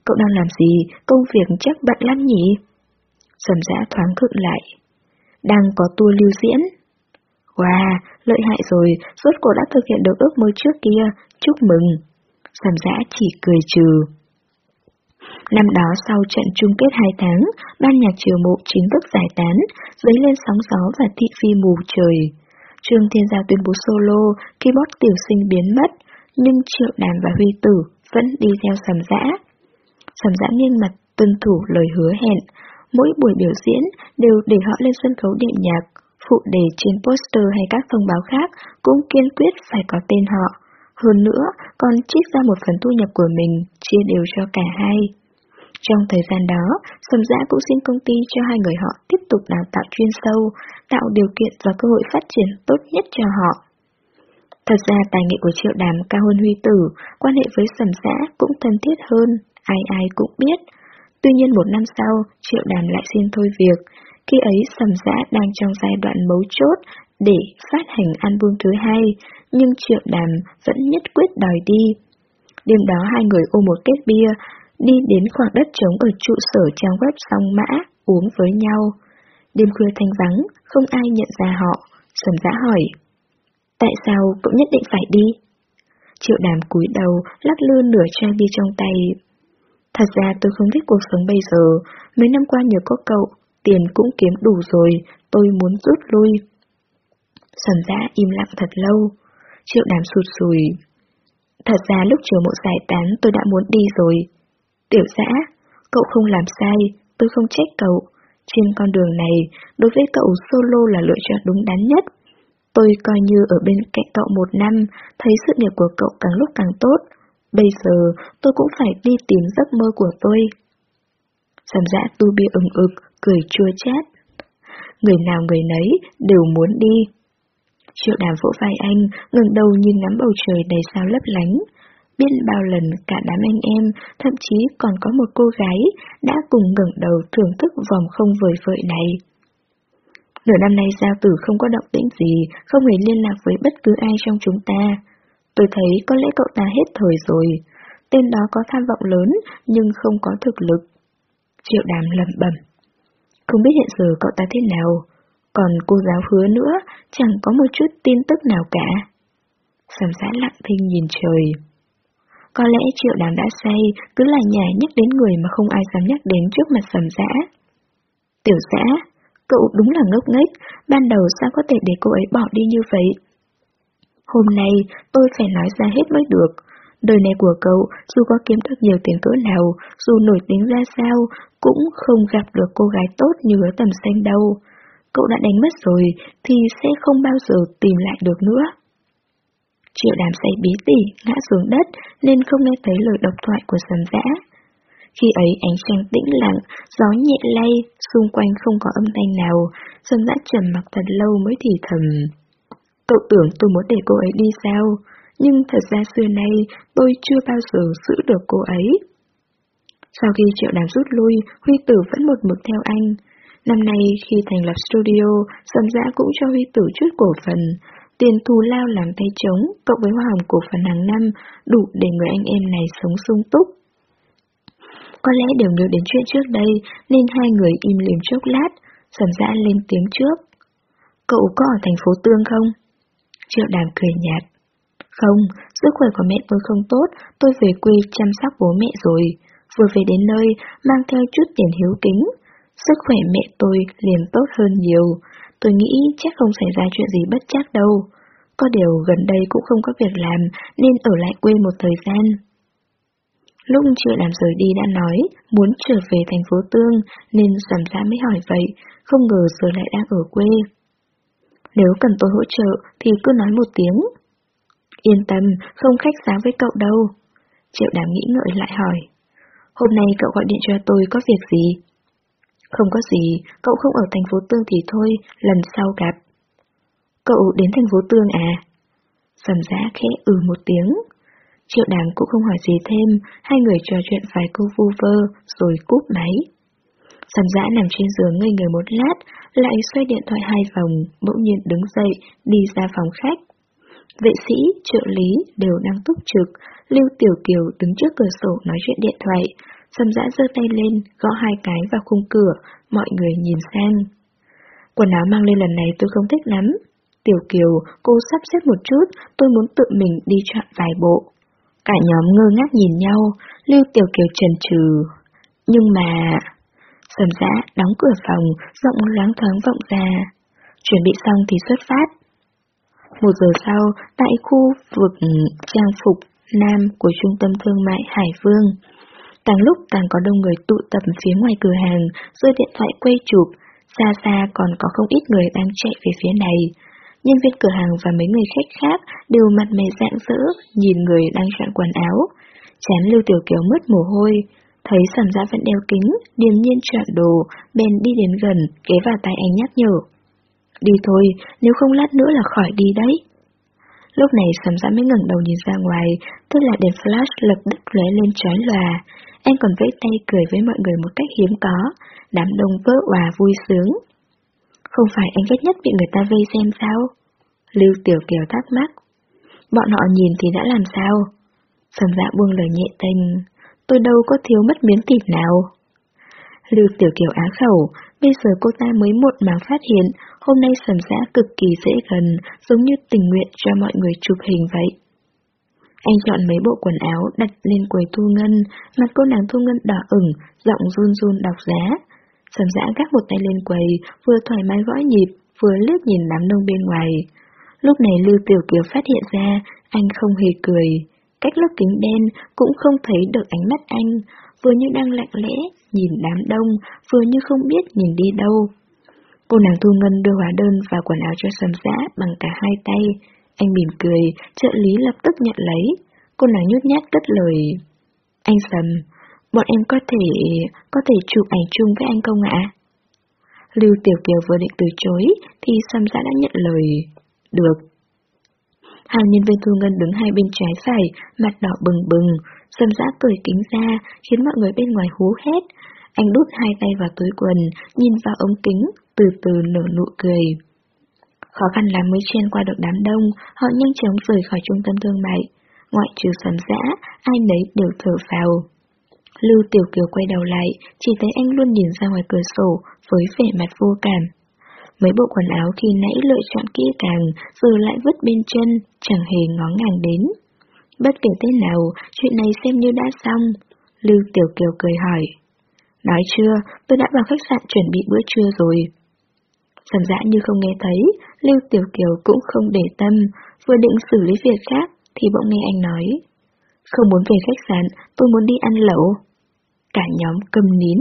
Cậu đang làm gì? Công việc chắc bận lắm nhỉ? Sầm dã thoáng khựng lại. Đang có tour lưu diễn. Wow, lợi hại rồi, rốt cuộc đã thực hiện được ước mơ trước kia, chúc mừng. Sầm dã chỉ cười trừ. Năm đó sau trận chung kết hai tháng, ban nhạc triều mộ chính thức giải tán, dấy lên sóng gió và thị phi mù trời. Trương Thiên Gia tuyên bố solo, keyboard tiểu sinh biến mất, nhưng Triệu Đàm và Huy Tử vẫn đi theo sầm dã. Sầm dã nghiêng mặt tuân thủ lời hứa hẹn, mỗi buổi biểu diễn đều để họ lên sân khấu điện nhạc, phụ đề trên poster hay các thông báo khác cũng kiên quyết phải có tên họ. Hơn nữa, còn trích ra một phần thu nhập của mình, chia đều cho cả hai. Trong thời gian đó, Sầm Dã cũng xin công ty cho hai người họ tiếp tục đào tạo chuyên sâu, tạo điều kiện và cơ hội phát triển tốt nhất cho họ. Thật ra tài nghệ của Triệu Đàm cao hơn Huy Tử, quan hệ với Sầm Dã cũng thân thiết hơn, ai ai cũng biết. Tuy nhiên một năm sau, Triệu Đàm lại xin thôi việc. Khi ấy Sầm Dã đang trong giai đoạn mấu chốt để phát hành album thứ hai, nhưng Triệu Đàm vẫn nhất quyết đòi đi. Đêm đó hai người ôm một kết bia, đi đến khoảng đất trống ở trụ sở trang web song mã, uống với nhau. Đêm khuya thanh vắng, không ai nhận ra họ, sầm giã hỏi. Tại sao cậu nhất định phải đi? Triệu đàm cúi đầu, lắc lư nửa chai bia trong tay. Thật ra tôi không thích cuộc sống bây giờ, mấy năm qua nhờ có cậu, tiền cũng kiếm đủ rồi, tôi muốn rút lui. Sầm giã im lặng thật lâu, triệu đàm sụt sùi. Thật ra lúc chiều mộ giải tán tôi đã muốn đi rồi, Tiểu giã, cậu không làm sai, tôi không trách cậu. Trên con đường này, đối với cậu solo là lựa chọn đúng đắn nhất. Tôi coi như ở bên cạnh cậu một năm, thấy sự nghiệp của cậu càng lúc càng tốt. Bây giờ, tôi cũng phải đi tìm giấc mơ của tôi. giảm giã tu bia ứng ực, cười chua chát. Người nào người nấy đều muốn đi. Triệu đàm vỗ vai anh, ngừng đầu nhìn ngắm bầu trời đầy sao lấp lánh. Biết bao lần cả đám anh em, thậm chí còn có một cô gái, đã cùng ngẩng đầu thưởng thức vòng không vời vợi này. Nửa năm nay Giao Tử không có động tĩnh gì, không hề liên lạc với bất cứ ai trong chúng ta. Tôi thấy có lẽ cậu ta hết thời rồi. Tên đó có tham vọng lớn, nhưng không có thực lực. Triệu đàm lầm bẩm. Không biết hiện giờ cậu ta thế nào, còn cô giáo hứa nữa, chẳng có một chút tin tức nào cả. Sầm giã lặng thinh nhìn trời. Có lẽ triệu đàm đã say, cứ là nhảy nhắc đến người mà không ai dám nhắc đến trước mặt sầm dã. Tiểu dã, cậu đúng là ngốc nghếch, ban đầu sao có thể để cô ấy bỏ đi như vậy? Hôm nay, tôi phải nói ra hết mới được. Đời này của cậu, dù có kiếm được nhiều tiền cỡ nào, dù nổi tiếng ra sao, cũng không gặp được cô gái tốt như ở tầm xanh đâu. Cậu đã đánh mất rồi, thì sẽ không bao giờ tìm lại được nữa. Triệu đàm say bí tỉ, ngã xuống đất, nên không nghe thấy lời độc thoại của sầm dã. Khi ấy ánh trăng tĩnh lặng, gió nhẹ lay, xung quanh không có âm thanh nào, sầm dã trầm mặc thật lâu mới thì thầm. Cậu tưởng tôi muốn để cô ấy đi sao, nhưng thật ra xưa nay tôi chưa bao giờ giữ được cô ấy. Sau khi triệu đàm rút lui, Huy Tử vẫn một mực theo anh. Năm nay khi thành lập studio, Sầm Dã cũng cho Huy Tử chút cổ phần, Tiền thù lao làm tay trống, cộng với hoa hồng cổ phần hàng năm, đủ để người anh em này sống sung túc. Có lẽ đều nhớ đến chuyện trước đây, nên hai người im lìm chốc lát, sầm dã lên tiếng trước. Cậu có ở thành phố Tương không? Triệu đàm cười nhạt. Không, sức khỏe của mẹ tôi không tốt, tôi về quê chăm sóc bố mẹ rồi. Vừa về đến nơi, mang theo chút tiền hiếu kính. Sức khỏe mẹ tôi liền tốt hơn nhiều. Tôi nghĩ chắc không xảy ra chuyện gì bất chắc đâu. Có điều gần đây cũng không có việc làm nên ở lại quê một thời gian. Lúc triệu làm rời đi đã nói muốn trở về thành phố Tương nên sầm ra mới hỏi vậy, không ngờ giờ lại đang ở quê. Nếu cần tôi hỗ trợ thì cứ nói một tiếng. Yên tâm, không khách sáo với cậu đâu. Triệu đàm nghĩ ngợi lại hỏi. Hôm nay cậu gọi điện cho tôi có việc gì? Không có gì, cậu không ở thành phố Tương thì thôi, lần sau gặp. Cậu đến thành phố Tương à? Sầm giá khẽ ừ một tiếng. Triệu đàm cũng không hỏi gì thêm, hai người trò chuyện vài câu vu vơ, rồi cúp máy. Sầm giã nằm trên giường ngây người một lát, lại xoay điện thoại hai vòng, bỗng nhiên đứng dậy, đi ra phòng khách. Vệ sĩ, trợ lý đều đang túc trực, Lưu Tiểu Kiều đứng trước cửa sổ nói chuyện điện thoại, Sầm dã giơ tay lên, gõ hai cái vào khung cửa, mọi người nhìn sang. Quần áo mang lên lần này tôi không thích lắm. Tiểu Kiều, cô sắp xếp một chút, tôi muốn tự mình đi chọn vài bộ. Cả nhóm ngơ ngác nhìn nhau, Lưu Tiểu Kiều trần trừ. Nhưng mà... Sầm dã đóng cửa phòng, rộng loáng thoáng vọng ra. Chuẩn bị xong thì xuất phát. Một giờ sau, tại khu vực trang phục Nam của Trung tâm Thương mại Hải Vương, Càng lúc càng có đông người tụ tập phía ngoài cửa hàng, rơi điện thoại quay chụp, xa xa còn có không ít người đang chạy về phía này. nhân viên cửa hàng và mấy người khách khác đều mặt mày rạng rỡ, nhìn người đang chọn quần áo. Chán Lưu Tiểu Kiều mất mồ hôi, thấy sầm gia vẫn đeo kính, điềm nhiên chọn đồ, bèn đi đến gần, ghé vào tay anh nhắc nhở. Đi thôi, nếu không lát nữa là khỏi đi đấy. Lúc này sầm gia mới ngẩng đầu nhìn ra ngoài, tức là đèn flash lập tức lóe lên chói lòa. Anh còn vẫy tay cười với mọi người một cách hiếm có, đám đông vỡ hòa vui sướng. Không phải anh ghét nhất bị người ta vây xem sao? Lưu Tiểu Kiều thắc mắc. Bọn họ nhìn thì đã làm sao? Sầm dạ buông lời nhẹ tênh. Tôi đâu có thiếu mất miếng thịt nào. Lưu Tiểu Kiều á khẩu, bây giờ cô ta mới một mà phát hiện, hôm nay sầm dạ cực kỳ dễ gần, giống như tình nguyện cho mọi người chụp hình vậy. Anh chọn mấy bộ quần áo đặt lên quầy thu ngân, mặt cô nàng thu ngân đỏ ửng, giọng run run đọc giá. Sầm dã gác một tay lên quầy, vừa thoải mái gõ nhịp, vừa liếc nhìn đám đông bên ngoài. Lúc này Lưu Tiểu Kiều phát hiện ra, anh không hề cười. Cách lớp kính đen cũng không thấy được ánh mắt anh, vừa như đang lặng lẽ, nhìn đám đông, vừa như không biết nhìn đi đâu. Cô nàng thu ngân đưa hóa đơn và quần áo cho sầm dã bằng cả hai tay. Anh mỉm cười, trợ lý lập tức nhận lấy. Cô nàng nhút nhát cất lời. Anh sầm, Bọn em có thể... có thể chụp ảnh chung với anh không ạ? Lưu Tiểu Kiều vừa định từ chối, thì Sầm Dã dạ đã nhận lời. Được. Hàng nhân viên thu ngân đứng hai bên trái phải, mặt đỏ bừng bừng. Sầm Dã dạ cười kính ra, khiến mọi người bên ngoài hú hét. Anh đút hai tay vào túi quần, nhìn vào ống kính, từ từ nở nụ cười. Khó khăn lắm mới xuyên qua được đám đông, họ nhanh chóng rời khỏi trung tâm thương mại. Ngoại trừ sầm dã, ai nấy đều thở phào. Lưu Tiểu Kiều quay đầu lại, chỉ thấy anh luôn nhìn ra ngoài cửa sổ với vẻ mặt vô cảm. Mấy bộ quần áo khi nãy lựa chọn kỹ càng, giờ lại vứt bên chân, chẳng hề ngó ngàng đến. Bất kể thế nào, chuyện này xem như đã xong. Lưu Tiểu Kiều cười hỏi. Nói chưa, tôi đã vào khách sạn chuẩn bị bữa trưa rồi. Sầm dã như không nghe thấy, Lưu Tiểu Kiều cũng không để tâm, vừa định xử lý việc khác, thì bỗng nghe anh nói. Không muốn về khách sạn, tôi muốn đi ăn lẩu cả nhóm cầm nín.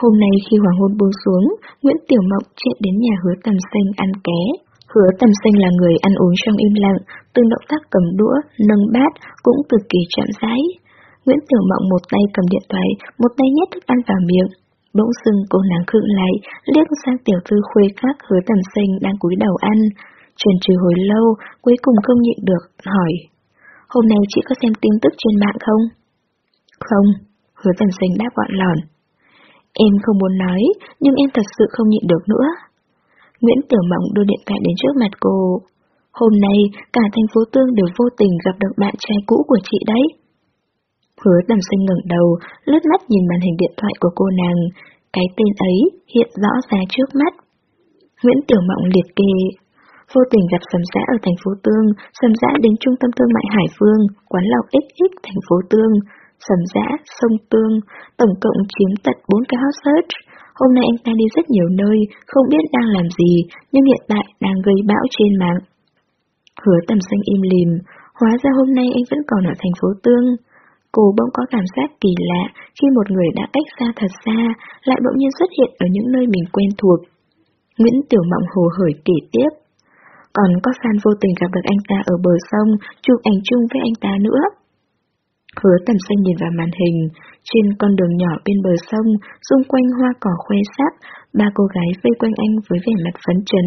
Hôm nay khi hoàng hôn buông xuống, Nguyễn Tiểu Mộng chạy đến nhà hứa tầm xanh ăn ké. Hứa tầm xanh là người ăn uống trong im lặng, từng động tác cầm đũa, nâng bát cũng cực kỳ chậm rãi. Nguyễn Tiểu Mộng một tay cầm điện thoại, một tay nhét thức ăn vào miệng. Bỗng dưng cô nàng khựng lại, liếc sang tiểu thư khuê khác hứa tầm sinh đang cúi đầu ăn. Trần trừ hồi lâu, cuối cùng không nhịn được, hỏi. Hôm nay chị có xem tin tức trên mạng không? Không, hứa Tầm sinh đáp gọn lòn. Em không muốn nói, nhưng em thật sự không nhịn được nữa. Nguyễn Tiểu Mộng đưa điện thoại đến trước mặt cô. Hôm nay, cả thành phố Tương đều vô tình gặp được bạn trai cũ của chị đấy. Hứa tầm sinh ngẩng đầu, lướt mắt nhìn màn hình điện thoại của cô nàng. Cái tên ấy hiện rõ ra trước mắt. Nguyễn Tiểu Mộng liệt kê. Vô tình gặp Sầm Giã ở thành phố Tương, Sầm Giã đến trung tâm thương mại Hải Phương, quán lầu XX thành phố Tương, sầm dã, sông Tương, tổng cộng chiếm tận 4 cái hot search. Hôm nay anh ta đi rất nhiều nơi, không biết đang làm gì, nhưng hiện tại đang gây bão trên mạng. Hứa tầm xanh im lìm, hóa ra hôm nay anh vẫn còn ở thành phố Tương. Cô bỗng có cảm giác kỳ lạ khi một người đã cách xa thật xa, lại bỗng nhiên xuất hiện ở những nơi mình quen thuộc. Nguyễn Tiểu Mộng hồ hởi kể tiếp. Còn có fan vô tình gặp được anh ta ở bờ sông, chụp ảnh chung với anh ta nữa. Hứa tầm xanh nhìn vào màn hình, trên con đường nhỏ bên bờ sông, xung quanh hoa cỏ khoe sắc, ba cô gái vây quanh anh với vẻ mặt phấn chấn.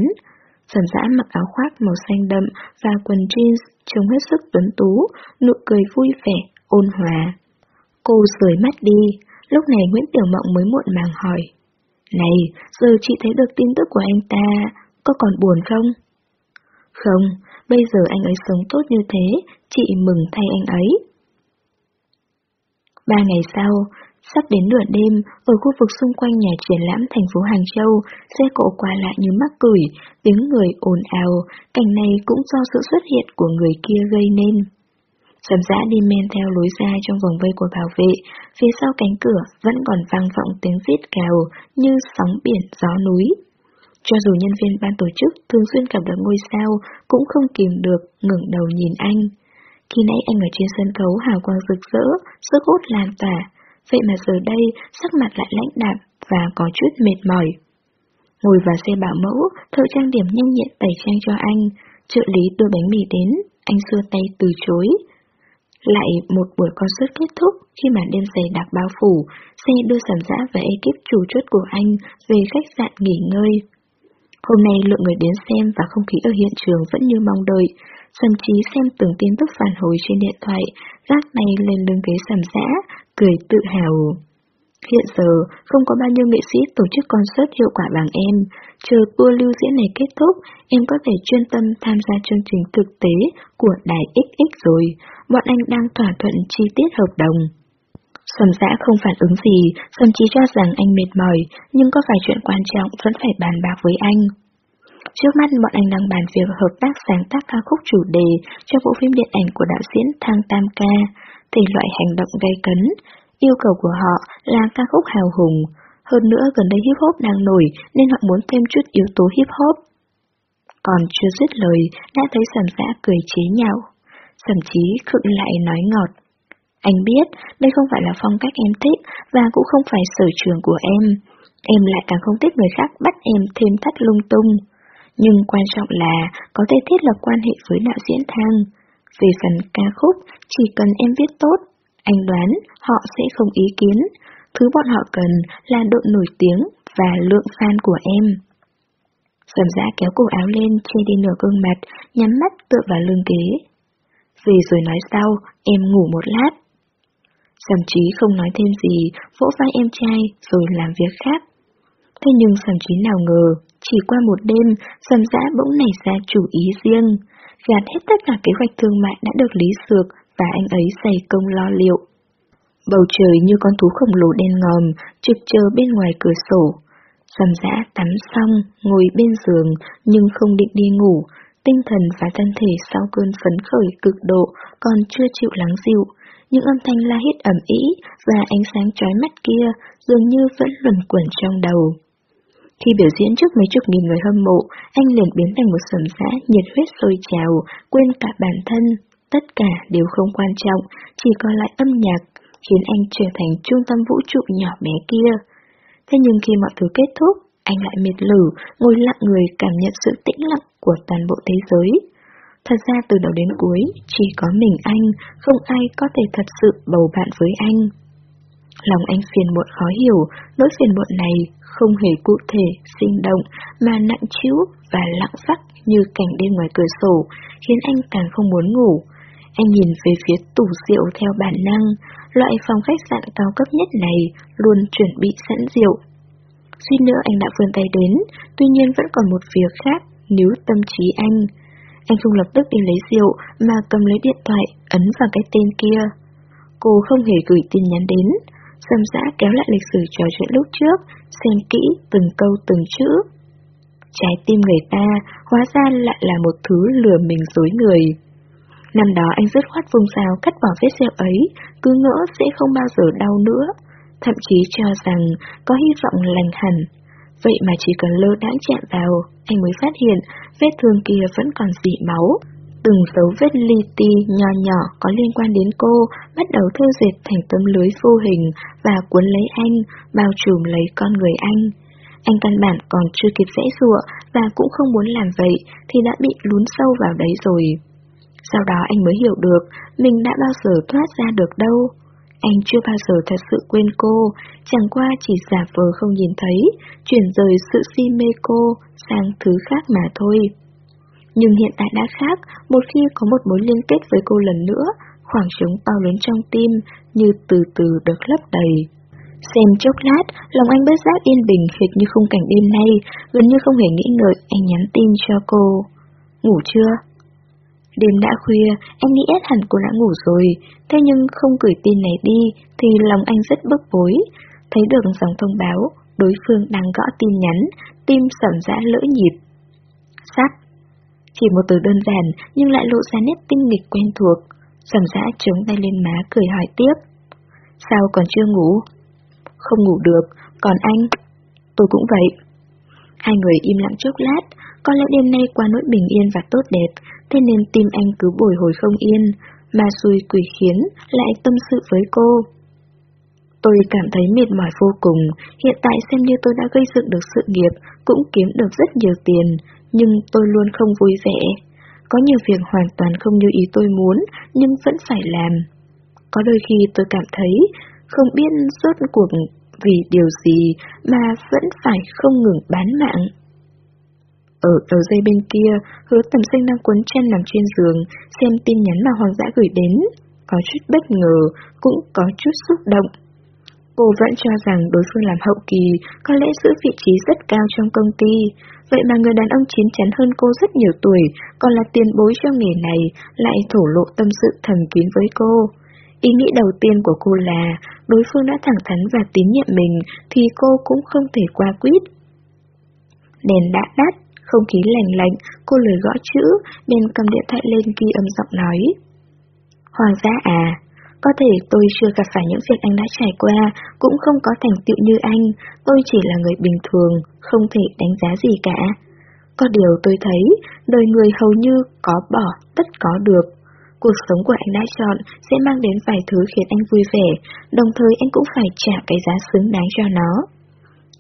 Sầm dã mặc áo khoác màu xanh đậm và quần jeans trông hết sức tuấn tú, nụ cười vui vẻ, ôn hòa. Cô rời mắt đi, lúc này Nguyễn Tiểu Mộng mới muộn màng hỏi. Này, giờ chị thấy được tin tức của anh ta, có còn buồn không? Không, bây giờ anh ấy sống tốt như thế, chị mừng thay anh ấy. Ba ngày sau, sắp đến nửa đêm, ở khu vực xung quanh nhà triển lãm thành phố Hàng Châu, xe cộ qua lại như mắc cửi, tiếng người ồn ào, cảnh này cũng do sự xuất hiện của người kia gây nên. Sầm dã đi men theo lối ra trong vòng vây của bảo vệ, phía sau cánh cửa vẫn còn vang vọng tiếng rít cào như sóng biển gió núi. Cho dù nhân viên ban tổ chức thường xuyên gặp được ngôi sao, cũng không kìm được ngẩng đầu nhìn anh. Khi nãy anh ở trên sân khấu hào quang rực rỡ, sức hút lan tỏa, vậy mà giờ đây sắc mặt lại lãnh đạm và có chút mệt mỏi. Ngồi vào xe bảo mẫu, thợ trang điểm nhanh nhẹn tẩy trang cho anh. Trợ lý đưa bánh mì đến, anh xua tay từ chối. Lại một buổi concert kết thúc khi màn đêm dày đặc bao phủ, xe đưa sầm dã và ekip chủ chốt của anh về khách sạn nghỉ ngơi. Hôm nay lượng người đến xem và không khí ở hiện trường vẫn như mong đợi, thậm chí xem từng tin tức phản hồi trên điện thoại, gác tay lên lưng ghế sầm dã, cười tự hào. Hiện giờ, không có bao nhiêu nghệ sĩ tổ chức concert hiệu quả bằng em. Chờ tour lưu diễn này kết thúc, em có thể chuyên tâm tham gia chương trình thực tế của đài XX rồi. Bọn anh đang thỏa thuận chi tiết hợp đồng. Sầm dã không phản ứng gì, thậm chí cho rằng anh mệt mỏi, nhưng có vài chuyện quan trọng vẫn phải bàn bạc với anh. Trước mắt bọn anh đang bàn việc hợp tác sáng tác ca khúc chủ đề cho bộ phim điện ảnh của đạo diễn Thang Tam Ca, thể loại hành động gây cấn. Yêu cầu của họ là ca khúc hào hùng. Hơn nữa gần đây hip hop đang nổi nên họ muốn thêm chút yếu tố hip hop. Còn chưa dứt lời, đã thấy sầm dã cười chế nhạo. Thậm chí khựng lại nói ngọt. Anh biết, đây không phải là phong cách em thích và cũng không phải sở trường của em. Em lại càng không thích người khác bắt em thêm thắt lung tung. Nhưng quan trọng là có thể thiết lập quan hệ với đạo diễn Thang. Về phần ca khúc, chỉ cần em viết tốt, anh đoán họ sẽ không ý kiến. Thứ bọn họ cần là độ nổi tiếng và lượng fan của em. Sầm giã kéo cổ áo lên, che đi nửa gương mặt, nhắm mắt tựa vào lưng ghế. Về rồi nói sau, em ngủ một lát. Sầm trí không nói thêm gì, vỗ vai em trai rồi làm việc khác. Thế nhưng sầm trí nào ngờ, chỉ qua một đêm, sầm dã bỗng nảy ra chủ ý riêng, gạt hết tất cả kế hoạch thương mại đã được lý sược và anh ấy dày công lo liệu. Bầu trời như con thú khổng lồ đen ngòm, trực chờ bên ngoài cửa sổ. Sầm dã tắm xong, ngồi bên giường, nhưng không định đi ngủ. Tinh thần và thân thể sau cơn phấn khởi cực độ còn chưa chịu lắng dịu. Những âm thanh la hét ẩm ý và ánh sáng chói mắt kia dường như vẫn luẩn quẩn trong đầu. Khi biểu diễn trước mấy chục nghìn người hâm mộ, anh liền biến thành một sầm xã nhiệt huyết sôi trào, quên cả bản thân. Tất cả đều không quan trọng, chỉ còn lại âm nhạc, khiến anh trở thành trung tâm vũ trụ nhỏ bé kia. Thế nhưng khi mọi thứ kết thúc, anh lại mệt lử, ngồi lặng người cảm nhận sự tĩnh lặng của toàn bộ thế giới. Thật ra từ đầu đến cuối, chỉ có mình anh, không ai có thể thật sự bầu bạn với anh. Lòng anh phiền muộn khó hiểu, nỗi phiền muộn này không hề cụ thể, sinh động, mà nặng trĩu và lặng sắc như cảnh đêm ngoài cửa sổ, khiến anh càng không muốn ngủ. Anh nhìn về phía tủ rượu theo bản năng, loại phòng khách sạn cao cấp nhất này luôn chuẩn bị sẵn rượu. Suy nữa anh đã vươn tay đến, tuy nhiên vẫn còn một việc khác nếu tâm trí anh. Anh không lập tức đi lấy rượu mà cầm lấy điện thoại, ấn vào cái tên kia. Cô không hề gửi tin nhắn đến, Dâm dã kéo lại lịch sử trò chuyện lúc trước, xem kỹ từng câu từng chữ. Trái tim người ta hóa ra lại là một thứ lừa mình dối người. Năm đó anh rất khoát vùng rào cắt bỏ vết sẹo ấy, cứ ngỡ sẽ không bao giờ đau nữa, thậm chí cho rằng có hy vọng lành hẳn. Vậy mà chỉ cần lơ đãng chạm vào, anh mới phát hiện vết thương kia vẫn còn dị máu, Từng dấu vết li ti nhỏ nhỏ có liên quan đến cô bắt đầu thêu dệt thành tấm lưới vô hình và cuốn lấy anh, bao trùm lấy con người anh. Anh căn bản còn chưa kịp dễ dụa và cũng không muốn làm vậy thì đã bị lún sâu vào đấy rồi. Sau đó anh mới hiểu được mình đã bao giờ thoát ra được đâu. Anh chưa bao giờ thật sự quên cô, chẳng qua chỉ giả vờ không nhìn thấy, chuyển rời sự si mê cô sang thứ khác mà thôi. Nhưng hiện tại đã khác, một khi có một mối liên kết với cô lần nữa, khoảng trống to lớn trong tim như từ từ được lấp đầy. Xem chốc lát, lòng anh bớt giác yên bình hệt như khung cảnh đêm nay, gần như không hề nghĩ ngợi anh nhắn tin cho cô. Ngủ chưa? Đêm đã khuya, anh nghĩ ép hẳn cô đã ngủ rồi, thế nhưng không gửi tin này đi thì lòng anh rất bức bối. Thấy được dòng thông báo, đối phương đang gõ tin nhắn, tim sẩm dã lỡ nhịp. Sắp, chỉ một từ đơn giản nhưng lại lộ ra nét tinh nghịch quen thuộc. Sầm dã chống tay lên má cười hỏi tiếp. Sao còn chưa ngủ? Không ngủ được, còn anh? Tôi cũng vậy. Hai người im lặng chốc lát, có lẽ đêm nay qua nỗi bình yên và tốt đẹp, thế nên tim anh cứ bồi hồi không yên, mà xui quỷ khiến lại tâm sự với cô. Tôi cảm thấy mệt mỏi vô cùng, hiện tại xem như tôi đã gây dựng được sự nghiệp, cũng kiếm được rất nhiều tiền, nhưng tôi luôn không vui vẻ. Có nhiều việc hoàn toàn không như ý tôi muốn, nhưng vẫn phải làm. Có đôi khi tôi cảm thấy không biết rốt cuộc vì điều gì mà vẫn phải không ngừng bán mạng. Ở đầu dây bên kia, hứa tầm sinh đang cuốn chân nằm trên giường, xem tin nhắn mà Hoàng dã gửi đến. Có chút bất ngờ, cũng có chút xúc động. Cô vẫn cho rằng đối phương làm hậu kỳ, có lẽ giữ vị trí rất cao trong công ty. Vậy mà người đàn ông chín chắn hơn cô rất nhiều tuổi, còn là tiền bối trong nghề này, lại thổ lộ tâm sự thầm kín với cô. Ý nghĩ đầu tiên của cô là, đối phương đã thẳng thắn và tín nhiệm mình, thì cô cũng không thể qua quýt. Đèn đã đắt, không khí lành lạnh, cô lười gõ chữ, nên cầm điện thoại lên ghi âm giọng nói. Hoàng gia à, có thể tôi chưa gặp phải những việc anh đã trải qua, cũng không có thành tựu như anh, tôi chỉ là người bình thường, không thể đánh giá gì cả. Có điều tôi thấy, đời người hầu như có bỏ, tất có được. Cuộc sống của anh đã chọn sẽ mang đến vài thứ khiến anh vui vẻ, đồng thời anh cũng phải trả cái giá xứng đáng cho nó.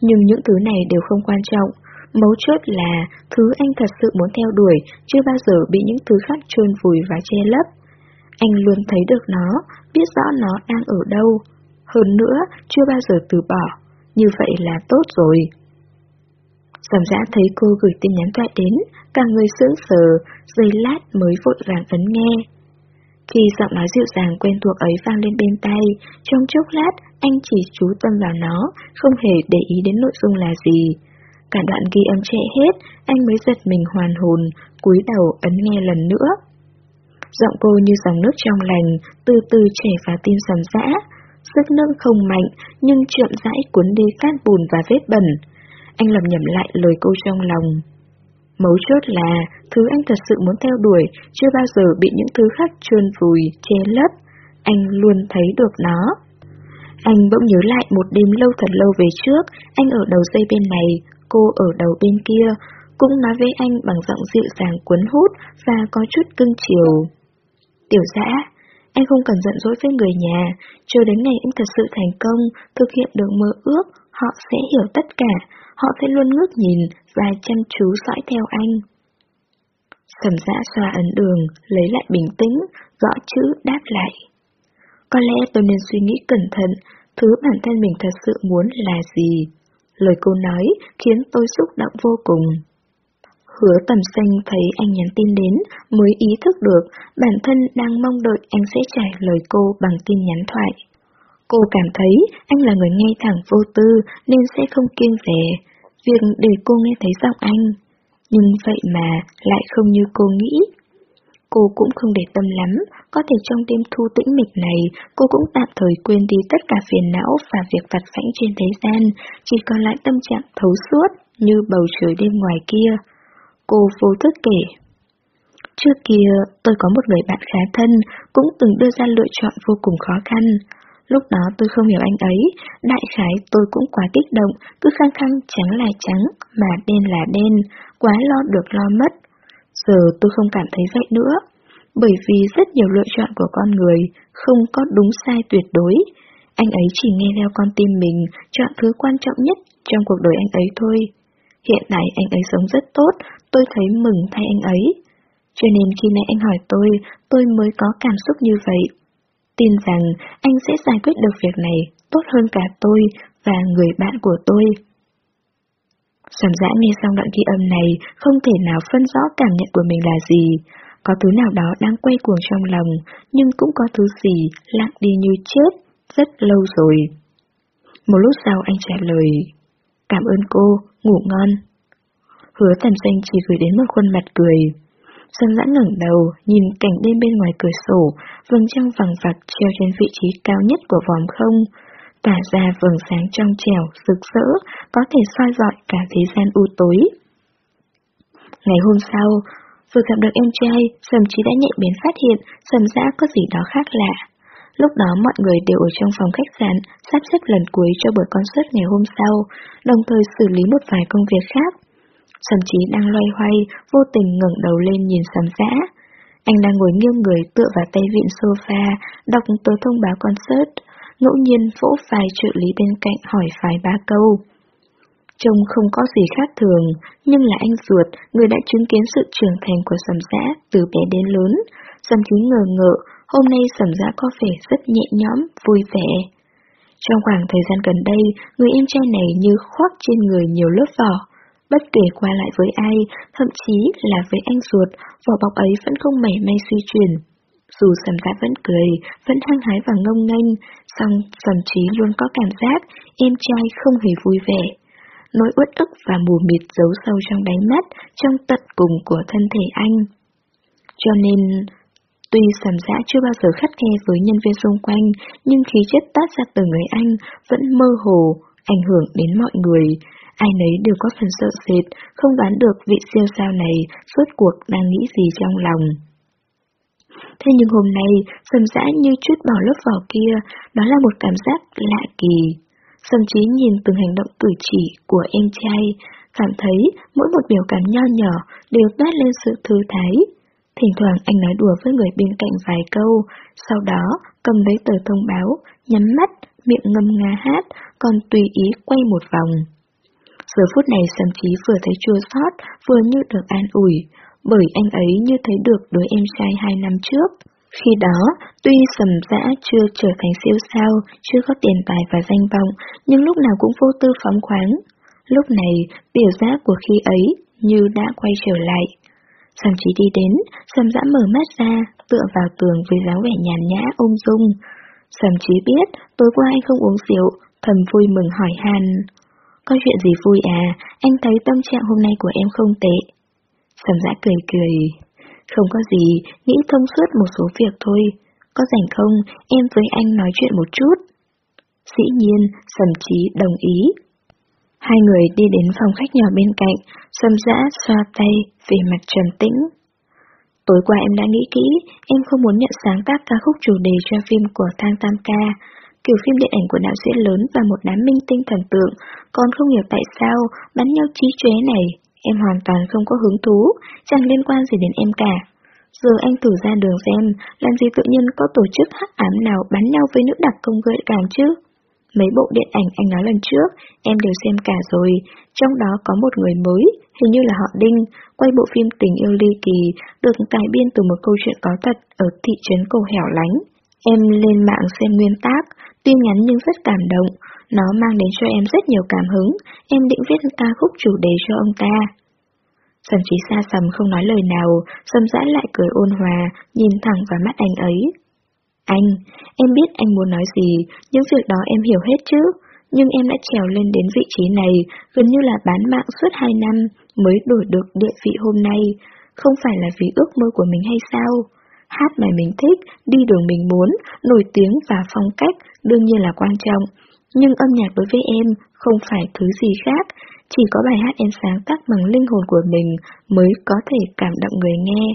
Nhưng những thứ này đều không quan trọng, mấu chốt là thứ anh thật sự muốn theo đuổi chưa bao giờ bị những thứ khác trôn vùi và che lấp. Anh luôn thấy được nó, biết rõ nó đang ở đâu. Hơn nữa, chưa bao giờ từ bỏ. Như vậy là tốt rồi. Sầm giã thấy cô gửi tin nhắn thoại đến, cả người sững sờ, giây lát mới vội vàng ấn nghe. Khi giọng nói dịu dàng quen thuộc ấy vang lên bên tay, trong chốc lát anh chỉ chú tâm vào nó, không hề để ý đến nội dung là gì. Cả đoạn ghi âm trễ hết, anh mới giật mình hoàn hồn, cúi đầu ấn nghe lần nữa. Giọng cô như dòng nước trong lành, từ từ chảy vào tim sầm dã. Sức nâng không mạnh, nhưng chậm rãi cuốn đi cát bùn và vết bẩn. Anh lầm nhầm lại lời cô trong lòng. Mấu chốt là, thứ anh thật sự muốn theo đuổi, chưa bao giờ bị những thứ khác trơn vùi, che lấp. Anh luôn thấy được nó. Anh bỗng nhớ lại một đêm lâu thật lâu về trước, anh ở đầu dây bên này, cô ở đầu bên kia, cũng nói với anh bằng giọng dịu dàng cuốn hút và có chút cưng chiều. Tiểu dã, anh không cần giận dỗi với người nhà, chờ đến ngày anh thật sự thành công, thực hiện được mơ ước, họ sẽ hiểu tất cả, họ sẽ luôn ngước nhìn và chăm chú dõi theo anh. Sầm dã xoa ấn đường, lấy lại bình tĩnh, gõ chữ đáp lại. Có lẽ tôi nên suy nghĩ cẩn thận, thứ bản thân mình thật sự muốn là gì. Lời cô nói khiến tôi xúc động vô cùng. Hứa tầm xanh thấy anh nhắn tin đến, mới ý thức được bản thân đang mong đợi anh sẽ trả lời cô bằng tin nhắn thoại. Cô cảm thấy anh là người ngay thẳng vô tư nên sẽ không kiêng rẻ việc để cô nghe thấy giọng anh. Nhưng vậy mà lại không như cô nghĩ. Cô cũng không để tâm lắm, có thể trong đêm thu tĩnh mịch này, cô cũng tạm thời quên đi tất cả phiền não và việc vặt vãnh trên thế gian, chỉ còn lại tâm trạng thấu suốt như bầu trời đêm ngoài kia. Cô vô thức kể. Trước kia, tôi có một người bạn khá thân, cũng từng đưa ra lựa chọn vô cùng khó khăn. Lúc đó tôi không hiểu anh ấy, đại khái tôi cũng quá kích động, cứ khăng khăng trắng là trắng, mà đen là đen, quá lo được lo mất. Giờ tôi không cảm thấy vậy nữa, bởi vì rất nhiều lựa chọn của con người không có đúng sai tuyệt đối. Anh ấy chỉ nghe theo con tim mình, chọn thứ quan trọng nhất trong cuộc đời anh ấy thôi. Hiện tại anh ấy sống rất tốt, tôi thấy mừng thay anh ấy. Cho nên khi nãy anh hỏi tôi, tôi mới có cảm xúc như vậy. Tin rằng anh sẽ giải quyết được việc này tốt hơn cả tôi và người bạn của tôi. Sầm dã nghe xong đoạn ghi âm này, không thể nào phân rõ cảm nhận của mình là gì. Có thứ nào đó đang quay cuồng trong lòng, nhưng cũng có thứ gì lặng đi như chết, rất lâu rồi. Một lúc sau anh trả lời, cảm ơn cô, ngủ ngon. Hứa tầm xanh chỉ gửi đến một khuôn mặt cười. Sơn dã ngẩng đầu, nhìn cảnh đêm bên ngoài cửa sổ, vầng trăng vàng vặc treo trên vị trí cao nhất của vòm không, tỏa ra vầng sáng trong trẻo, rực rỡ, có thể soi dọi cả thế gian u tối. Ngày hôm sau, vừa gặp được em trai, Sầm Chí đã nhạy bén phát hiện Sầm Dã có gì đó khác lạ. Lúc đó mọi người đều ở trong phòng khách sạn, sắp xếp lần cuối cho buổi concert ngày hôm sau, đồng thời xử lý một vài công việc khác. Sầm Chí đang loay hoay, vô tình ngẩng đầu lên nhìn Sầm Dã. Anh đang ngồi nghiêng người tựa vào tay vịn sofa, đọc tờ thông báo concert ngẫu nhiên vỗ vài trợ lý bên cạnh hỏi vài ba câu. Trông không có gì khác thường, nhưng là anh ruột, người đã chứng kiến sự trưởng thành của sầm giã từ bé đến lớn. Sầm chí ngờ ngợ, hôm nay sầm giã có vẻ rất nhẹ nhõm, vui vẻ. Trong khoảng thời gian gần đây, người em trai này như khoác trên người nhiều lớp vỏ. Bất kể qua lại với ai, thậm chí là với anh ruột, vỏ bọc ấy vẫn không mảy may suy chuyển. Dù sầm giã vẫn cười, vẫn hăng hái và ngông nghênh, Xong, sầm trí luôn có cảm giác em trai không hề vui vẻ. Nỗi uất ức và mù mịt giấu sâu trong đáy mắt, trong tận cùng của thân thể anh. Cho nên, tuy sầm dã chưa bao giờ khắt khe với nhân viên xung quanh, nhưng khí chất tát ra từ người anh vẫn mơ hồ, ảnh hưởng đến mọi người. Ai nấy đều có phần sợ sệt, không đoán được vị siêu sao này suốt cuộc đang nghĩ gì trong lòng. Thế nhưng hôm nay, sầm dã như chút bỏ lớp vỏ kia, đó là một cảm giác lạ kỳ. Sầm trí nhìn từng hành động cử chỉ của em trai, cảm thấy mỗi một biểu cảm nho nhỏ đều toát lên sự thư thái. Thỉnh thoảng anh nói đùa với người bên cạnh vài câu, sau đó cầm lấy tờ thông báo, nhắm mắt, miệng ngâm nga hát, còn tùy ý quay một vòng. Giờ phút này Sầm Chí vừa thấy chua xót, vừa như được an ủi, bởi anh ấy như thấy được đứa em trai hai năm trước. Khi đó, tuy sầm dã chưa trở thành siêu sao, chưa có tiền tài và danh vọng, nhưng lúc nào cũng vô tư phóng khoáng. Lúc này, biểu giác của khi ấy như đã quay trở lại. Sầm chỉ đi đến, sầm dã mở mắt ra, tựa vào tường với dáng vẻ nhàn nhã ung dung. Sầm chí biết, tối qua anh không uống rượu, thầm vui mừng hỏi han. Có chuyện gì vui à, anh thấy tâm trạng hôm nay của em không tệ. Sầm dã cười cười. Không có gì, nghĩ thông suốt một số việc thôi. Có rảnh không, em với anh nói chuyện một chút. Dĩ nhiên, Sầm Chí đồng ý. Hai người đi đến phòng khách nhỏ bên cạnh, Sầm Dã xoa tay, về mặt trầm tĩnh. Tối qua em đã nghĩ kỹ, em không muốn nhận sáng tác ca khúc chủ đề cho phim của Thang Tam Ca. Kiểu phim điện ảnh của đạo diễn lớn và một đám minh tinh thần tượng, còn không hiểu tại sao bắn nhau trí chế này Em hoàn toàn không có hứng thú, chẳng liên quan gì đến em cả. Giờ anh thử ra đường xem, làm gì tự nhiên có tổ chức hắc ám nào bắn nhau với nữ đặc công gợi cảm chứ? Mấy bộ điện ảnh anh nói lần trước, em đều xem cả rồi, trong đó có một người mới, hình như là họ Đinh, quay bộ phim Tình yêu ly kỳ, được cải biên từ một câu chuyện có thật ở thị trấn cầu hẻo lánh. Em lên mạng xem nguyên tác, tuy ngắn nhưng rất cảm động, nó mang đến cho em rất nhiều cảm hứng, em định viết ca khúc chủ đề cho ông ta. Sầm trí xa sầm không nói lời nào, sầm dã lại cười ôn hòa, nhìn thẳng vào mắt anh ấy. Anh, em biết anh muốn nói gì, những việc đó em hiểu hết chứ, nhưng em đã trèo lên đến vị trí này, gần như là bán mạng suốt hai năm mới đổi được địa vị hôm nay, không phải là vì ước mơ của mình hay sao? Hát mà mình thích, đi đường mình muốn, nổi tiếng và phong cách đương nhiên là quan trọng, nhưng âm nhạc đối với em không phải thứ gì khác, chỉ có bài hát em sáng tác bằng linh hồn của mình mới có thể cảm động người nghe.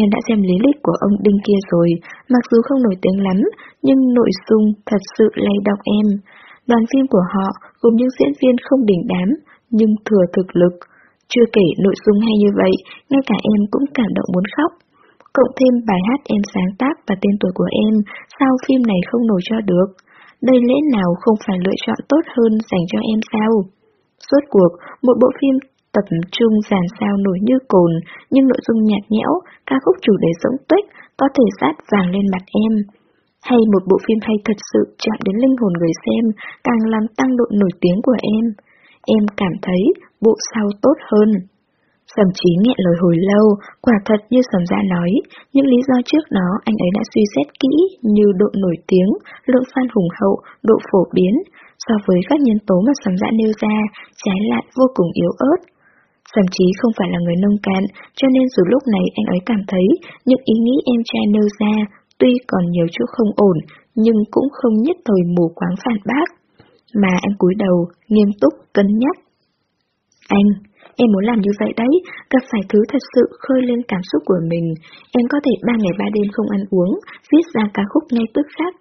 Em đã xem lý lịch của ông Đinh kia rồi, mặc dù không nổi tiếng lắm, nhưng nội dung thật sự lay động em. Đoàn phim của họ gồm những diễn viên không đỉnh đám, nhưng thừa thực lực. Chưa kể nội dung hay như vậy, ngay cả em cũng cảm động muốn khóc. Cộng thêm bài hát em sáng tác và tên tuổi của em, sao phim này không nổi cho được? Đây lẽ nào không phải lựa chọn tốt hơn dành cho em sao? Suốt cuộc, một bộ phim tập trung dàn sao nổi như cồn, nhưng nội dung nhạt nhẽo, ca khúc chủ đề giống tuếch, có thể sát vàng lên mặt em. Hay một bộ phim hay thật sự chạm đến linh hồn người xem, càng làm tăng độ nổi tiếng của em. Em cảm thấy bộ sau tốt hơn. Sầm trí nghẹn lời hồi lâu, quả thật như sầm ra nói, những lý do trước đó anh ấy đã suy xét kỹ như độ nổi tiếng, lượng fan hùng hậu, độ phổ biến, so với các nhân tố mà sầm dạ nêu ra, trái lại vô cùng yếu ớt. Sầm trí không phải là người nông cạn, cho nên dù lúc này anh ấy cảm thấy những ý nghĩ em trai nêu ra, tuy còn nhiều chỗ không ổn, nhưng cũng không nhất thời mù quáng phản bác. Mà anh cúi đầu, nghiêm túc, cân nhắc. Anh, Em muốn làm như vậy đấy, gặp phải thứ thật sự khơi lên cảm xúc của mình. Em có thể ba ngày ba đêm không ăn uống, viết ra ca khúc ngay tức khắc.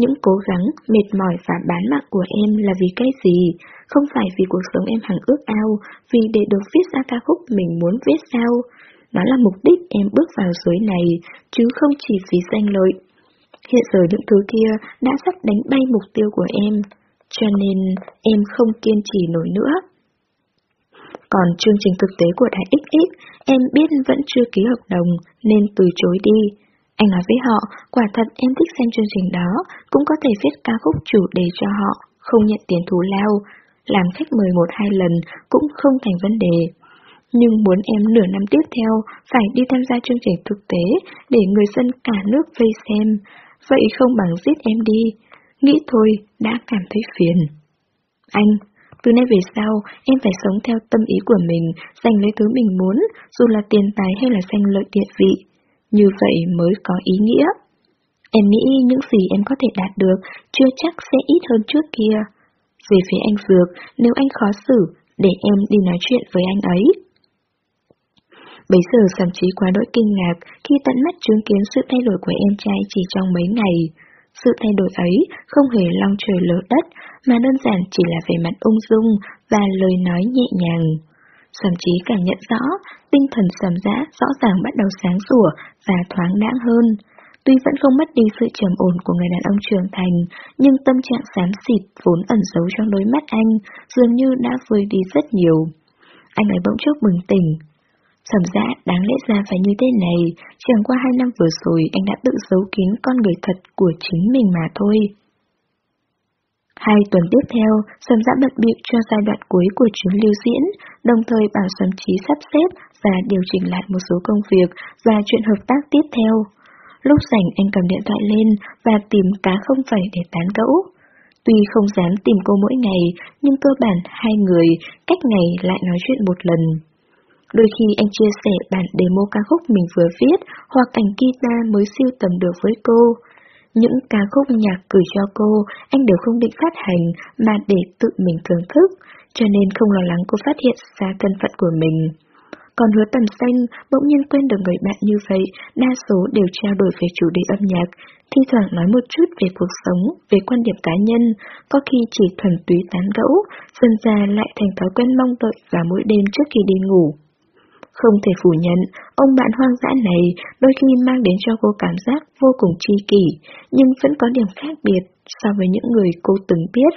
Những cố gắng, mệt mỏi và bán mạng của em là vì cái gì? Không phải vì cuộc sống em hằng ước ao, vì để được viết ra ca khúc mình muốn viết sao? Đó là mục đích em bước vào giới này, chứ không chỉ vì danh lợi. Hiện giờ những thứ kia đã sắp đánh bay mục tiêu của em, cho nên em không kiên trì nổi nữa. Còn chương trình thực tế của Đại XX, em biết vẫn chưa ký hợp đồng nên từ chối đi. Anh nói với họ, quả thật em thích xem chương trình đó, cũng có thể viết ca khúc chủ đề cho họ, không nhận tiền thù lao, làm khách mời một hai lần cũng không thành vấn đề. Nhưng muốn em nửa năm tiếp theo phải đi tham gia chương trình thực tế để người dân cả nước vây xem, vậy không bằng giết em đi. Nghĩ thôi, đã cảm thấy phiền. Anh, từ nay về sau, em phải sống theo tâm ý của mình, giành lấy thứ mình muốn, dù là tiền tài hay là danh lợi địa vị. Như vậy mới có ý nghĩa. Em nghĩ những gì em có thể đạt được chưa chắc sẽ ít hơn trước kia. Về phía anh Dược, nếu anh khó xử, để em đi nói chuyện với anh ấy. Bấy giờ thậm chí quá đỗi kinh ngạc khi tận mắt chứng kiến sự thay đổi của em trai chỉ trong mấy ngày. Sự thay đổi ấy không hề long trời lở đất, mà đơn giản chỉ là về mặt ung dung và lời nói nhẹ nhàng. Thậm chí càng nhận rõ, tinh thần sầm dã rõ ràng bắt đầu sáng sủa và thoáng đãng hơn. Tuy vẫn không mất đi sự trầm ổn của người đàn ông trưởng thành, nhưng tâm trạng xám xịt vốn ẩn giấu trong đôi mắt anh dường như đã vơi đi rất nhiều. Anh ấy bỗng chốc bừng tỉnh, Sầm dã đáng lẽ ra phải như thế này, chẳng qua hai năm vừa rồi anh đã tự giấu kín con người thật của chính mình mà thôi. Hai tuần tiếp theo, Sầm dã bận bịu cho giai đoạn cuối của chuyến lưu diễn, đồng thời bảo Sầm Chí sắp xếp và điều chỉnh lại một số công việc và chuyện hợp tác tiếp theo. Lúc rảnh anh cầm điện thoại lên và tìm cá không phải để tán gẫu. Tuy không dám tìm cô mỗi ngày, nhưng cơ bản hai người cách ngày lại nói chuyện một lần. Đôi khi anh chia sẻ bản demo ca khúc mình vừa viết hoặc ảnh guitar mới siêu tầm được với cô. Những ca khúc nhạc gửi cho cô, anh đều không định phát hành mà để tự mình thưởng thức, cho nên không lo lắng cô phát hiện ra thân phận của mình. Còn hứa tầm xanh bỗng nhiên quên được người bạn như vậy, đa số đều trao đổi về chủ đề âm nhạc, thi thoảng nói một chút về cuộc sống, về quan điểm cá nhân, có khi chỉ thuần túy tán gẫu, dần ra lại thành thói quen mong đợi vào mỗi đêm trước khi đi ngủ. Không thể phủ nhận, ông bạn hoang dã này đôi khi mang đến cho cô cảm giác vô cùng chi kỷ, nhưng vẫn có điểm khác biệt so với những người cô từng biết.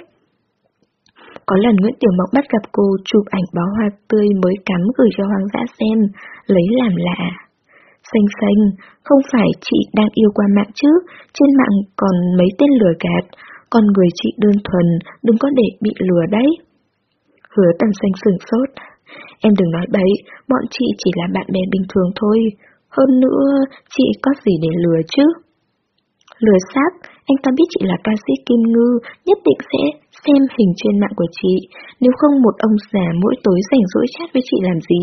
Có lần Nguyễn Tiểu Mộng bắt gặp cô chụp ảnh bó hoa tươi mới cắm gửi cho hoang dã xem, lấy làm lạ. Xanh xanh, không phải chị đang yêu qua mạng chứ, trên mạng còn mấy tên lừa gạt, con người chị đơn thuần, đừng có để bị lừa đấy. Hứa tầm xanh sửng sốt, Em đừng nói bậy, bọn chị chỉ là bạn bè bình thường thôi. Hơn nữa, chị có gì để lừa chứ? Lừa xác, anh ta biết chị là ca sĩ Kim Ngư, nhất định sẽ xem hình trên mạng của chị, nếu không một ông già mỗi tối rảnh rỗi chat với chị làm gì.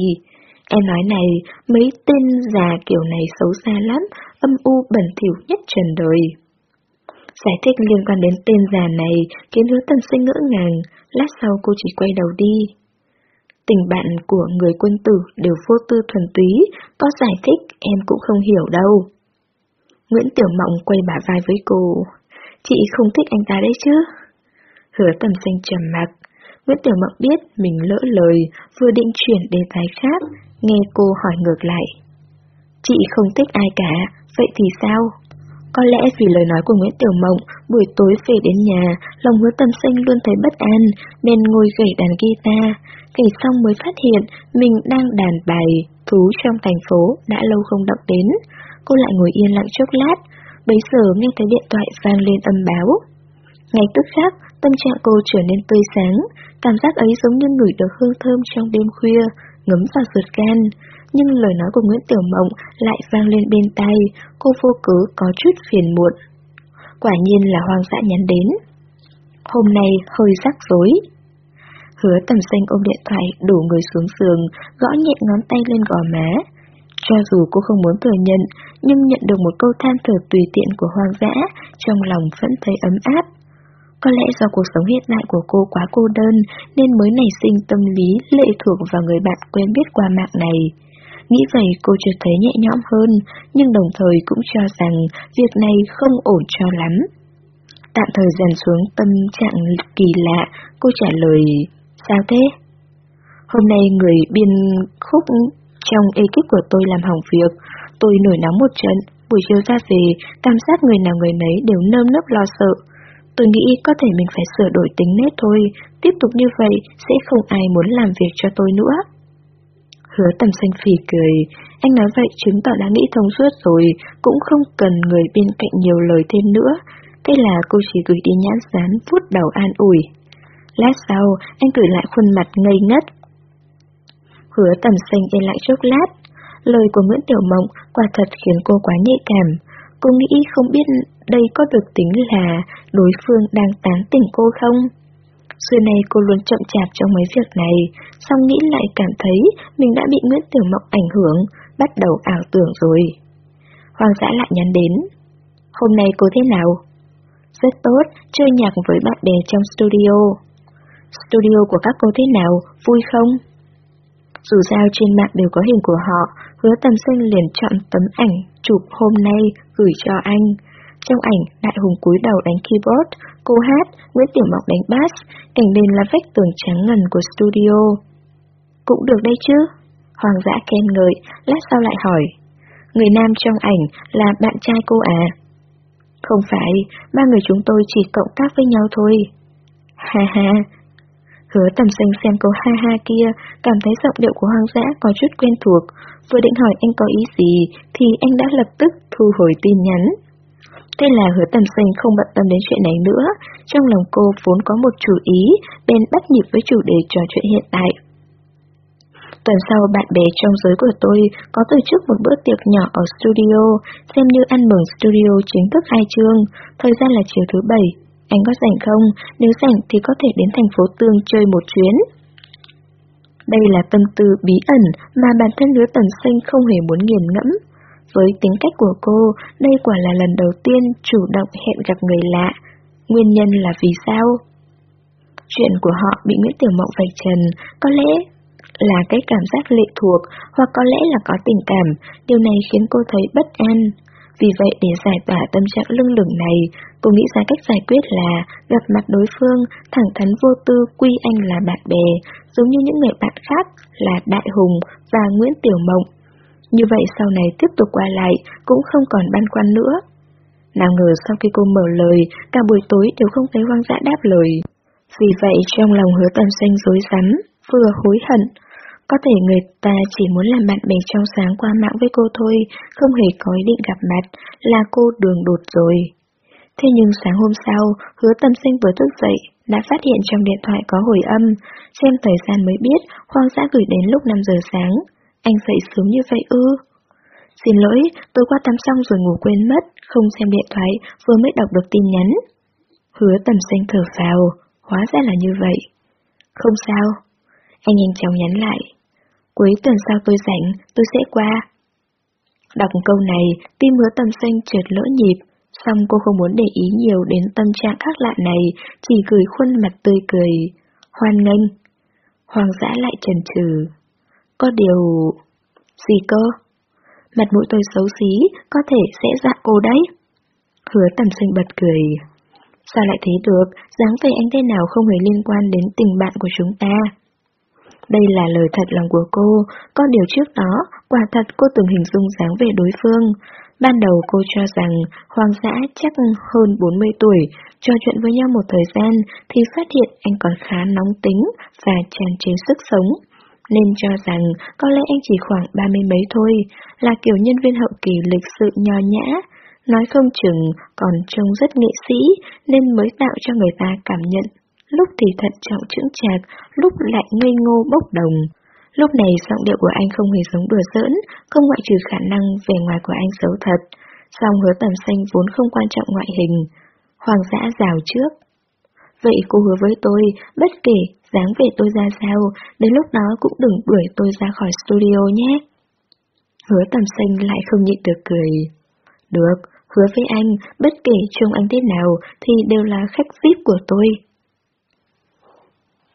Em nói này, mấy tên già kiểu này xấu xa lắm, âm u bẩn thỉu nhất trần đời. Giải thích liên quan đến tên già này khiến hứa tần sinh ngỡ ngàng, lát sau cô chỉ quay đầu đi. Tình bạn của người quân tử đều vô tư thuần túy, có giải thích em cũng không hiểu đâu. Nguyễn Tiểu Mộng quay bả vai với cô. Chị không thích anh ta đấy chứ? Hứa tầm xanh trầm mặc. Nguyễn Tiểu Mộng biết mình lỡ lời, vừa định chuyển đề tài khác, nghe cô hỏi ngược lại. Chị không thích ai cả, vậy thì sao? Có lẽ vì lời nói của Nguyễn Tiểu Mộng, buổi tối về đến nhà, lòng hứa tâm sinh luôn thấy bất an, nên ngồi gảy đàn guitar, gảy xong mới phát hiện mình đang đàn bài thú trong thành phố đã lâu không động đến. Cô lại ngồi yên lặng chốc lát, bấy giờ nghe thấy điện thoại vang lên âm báo. Ngay tức khắc, tâm trạng cô trở nên tươi sáng, cảm giác ấy giống như ngửi được hương thơm trong đêm khuya, ngấm vào ruột gan nhưng lời nói của Nguyễn Tiểu Mộng lại vang lên bên tai, cô vô cớ có chút phiền muộn. Quả nhiên là hoang dã nhắn đến. Hôm nay hơi rắc rối. Hứa tầm xanh ôm điện thoại đổ người xuống giường, gõ nhẹ ngón tay lên gò má. Cho dù cô không muốn thừa nhận, nhưng nhận được một câu than thở tùy tiện của hoang dã, trong lòng vẫn thấy ấm áp. Có lẽ do cuộc sống hiện tại của cô quá cô đơn nên mới nảy sinh tâm lý lệ thuộc vào người bạn quen biết qua mạng này. Nghĩ vậy cô chưa thấy nhẹ nhõm hơn, nhưng đồng thời cũng cho rằng việc này không ổn cho lắm. Tạm thời dần xuống tâm trạng kỳ lạ, cô trả lời, sao thế? Hôm nay người biên khúc trong ekip của tôi làm hỏng việc, tôi nổi nóng một trận, buổi chiều ra về, cảm giác người nào người nấy đều nơm nớp lo sợ. Tôi nghĩ có thể mình phải sửa đổi tính nết thôi, tiếp tục như vậy sẽ không ai muốn làm việc cho tôi nữa. Hứa tầm xanh phì cười, anh nói vậy chứng tỏ đã nghĩ thông suốt rồi, cũng không cần người bên cạnh nhiều lời thêm nữa. Thế là cô chỉ gửi đi nhãn dán phút đầu an ủi. Lát sau, anh gửi lại khuôn mặt ngây ngất. Hứa tầm xanh yên lại chốc lát. Lời của Nguyễn Tiểu Mộng quả thật khiến cô quá nhạy cảm. Cô nghĩ không biết đây có được tính là đối phương đang tán tỉnh cô không? Xưa nay cô luôn chậm chạp trong mấy việc này, xong nghĩ lại cảm thấy mình đã bị Nguyễn Tiểu Mộng ảnh hưởng, bắt đầu ảo tưởng rồi. Hoàng dã lại nhắn đến. Hôm nay cô thế nào? Rất tốt, chơi nhạc với bạn bè trong studio. Studio của các cô thế nào, vui không? Dù sao trên mạng đều có hình của họ, hứa tầm sinh liền chọn tấm ảnh chụp hôm nay gửi cho anh. Trong ảnh, Đại Hùng cúi đầu đánh keyboard, cô hát, Nguyễn Tiểu Mộng đánh bass, cảnh đền là vách tường trắng ngần của studio. Cũng được đây chứ? Hoàng dã khen ngợi, lát sau lại hỏi. Người nam trong ảnh là bạn trai cô à? Không phải, ba người chúng tôi chỉ cộng tác với nhau thôi. Ha ha. Hứa tầm xanh xem câu ha ha kia, cảm thấy giọng điệu của hoang dã có chút quen thuộc. Vừa định hỏi anh có ý gì, thì anh đã lập tức thu hồi tin nhắn. Thế là hứa tầm xanh không bận tâm đến chuyện này nữa, trong lòng cô vốn có một chủ ý, bên bắt nhịp với chủ đề trò chuyện hiện tại. Tuần sau bạn bè trong giới của tôi có tổ chức một bữa tiệc nhỏ ở studio, xem như ăn mừng studio chính thức khai trương, thời gian là chiều thứ bảy. Anh có rảnh không? Nếu rảnh thì có thể đến thành phố Tương chơi một chuyến. Đây là tâm tư bí ẩn mà bản thân hứa tầm xanh không hề muốn nghiền ngẫm. Với tính cách của cô, đây quả là lần đầu tiên chủ động hẹn gặp người lạ. Nguyên nhân là vì sao? Chuyện của họ bị Nguyễn Tiểu Mộng vạch trần, có lẽ là cái cảm giác lệ thuộc, hoặc có lẽ là có tình cảm, điều này khiến cô thấy bất an. Vì vậy để giải tỏa tâm trạng lưng lửng này, cô nghĩ ra cách giải quyết là gặp mặt đối phương, thẳng thắn vô tư quy anh là bạn bè, giống như những người bạn khác là Đại Hùng và Nguyễn Tiểu Mộng. Như vậy sau này tiếp tục qua lại cũng không còn băn khoăn nữa. Nào ngờ sau khi cô mở lời, cả buổi tối đều không thấy hoang dã đáp lời. Vì vậy trong lòng hứa tầm xanh dối rắm, vừa hối hận. Có thể người ta chỉ muốn làm bạn bè trong sáng qua mạng với cô thôi, không hề có ý định gặp mặt, là cô đường đột rồi. Thế nhưng sáng hôm sau, hứa tâm sinh vừa thức dậy, đã phát hiện trong điện thoại có hồi âm, xem thời gian mới biết, hoang dã gửi đến lúc 5 giờ sáng. Anh dậy sớm như vậy ư? Xin lỗi, tôi qua tắm xong rồi ngủ quên mất, không xem điện thoại, vừa mới đọc được tin nhắn. Hứa tầm xanh thở phào, hóa ra là như vậy. Không sao. Anh nhanh chóng nhắn lại. Cuối tuần sau tôi rảnh, tôi sẽ qua. Đọc câu này, tim hứa tầm xanh trượt lỡ nhịp, xong cô không muốn để ý nhiều đến tâm trạng khác lạ này, chỉ gửi khuôn mặt tươi cười. Hoan nghênh. Hoàng dã lại trần trừ. Có điều... Gì cơ? Mặt mũi tôi xấu xí, có thể sẽ dạ cô đấy. Hứa tầm sinh bật cười. Sao lại thế được, dáng vẻ anh thế nào không hề liên quan đến tình bạn của chúng ta. Đây là lời thật lòng của cô, có điều trước đó, quả thật cô từng hình dung dáng về đối phương. Ban đầu cô cho rằng Hoàng giã chắc hơn 40 tuổi, trò chuyện với nhau một thời gian thì phát hiện anh còn khá nóng tính và tràn trề sức sống. Nên cho rằng có lẽ anh chỉ khoảng ba mươi mấy thôi, là kiểu nhân viên hậu kỳ lịch sự nho nhã, nói không chừng còn trông rất nghệ sĩ nên mới tạo cho người ta cảm nhận. Lúc thì thận trọng chững chạc, lúc lại ngây ngô bốc đồng. Lúc này giọng điệu của anh không hề giống đùa giỡn, không ngoại trừ khả năng vẻ ngoài của anh xấu thật. Song hứa tầm xanh vốn không quan trọng ngoại hình. Hoàng dã rào trước. Vậy cô hứa với tôi, bất kể dáng vẻ tôi ra sao, đến lúc đó cũng đừng đuổi tôi ra khỏi studio nhé. Hứa tầm xanh lại không nhịn được cười. Được, hứa với anh, bất kể trông anh thế nào thì đều là khách VIP của tôi.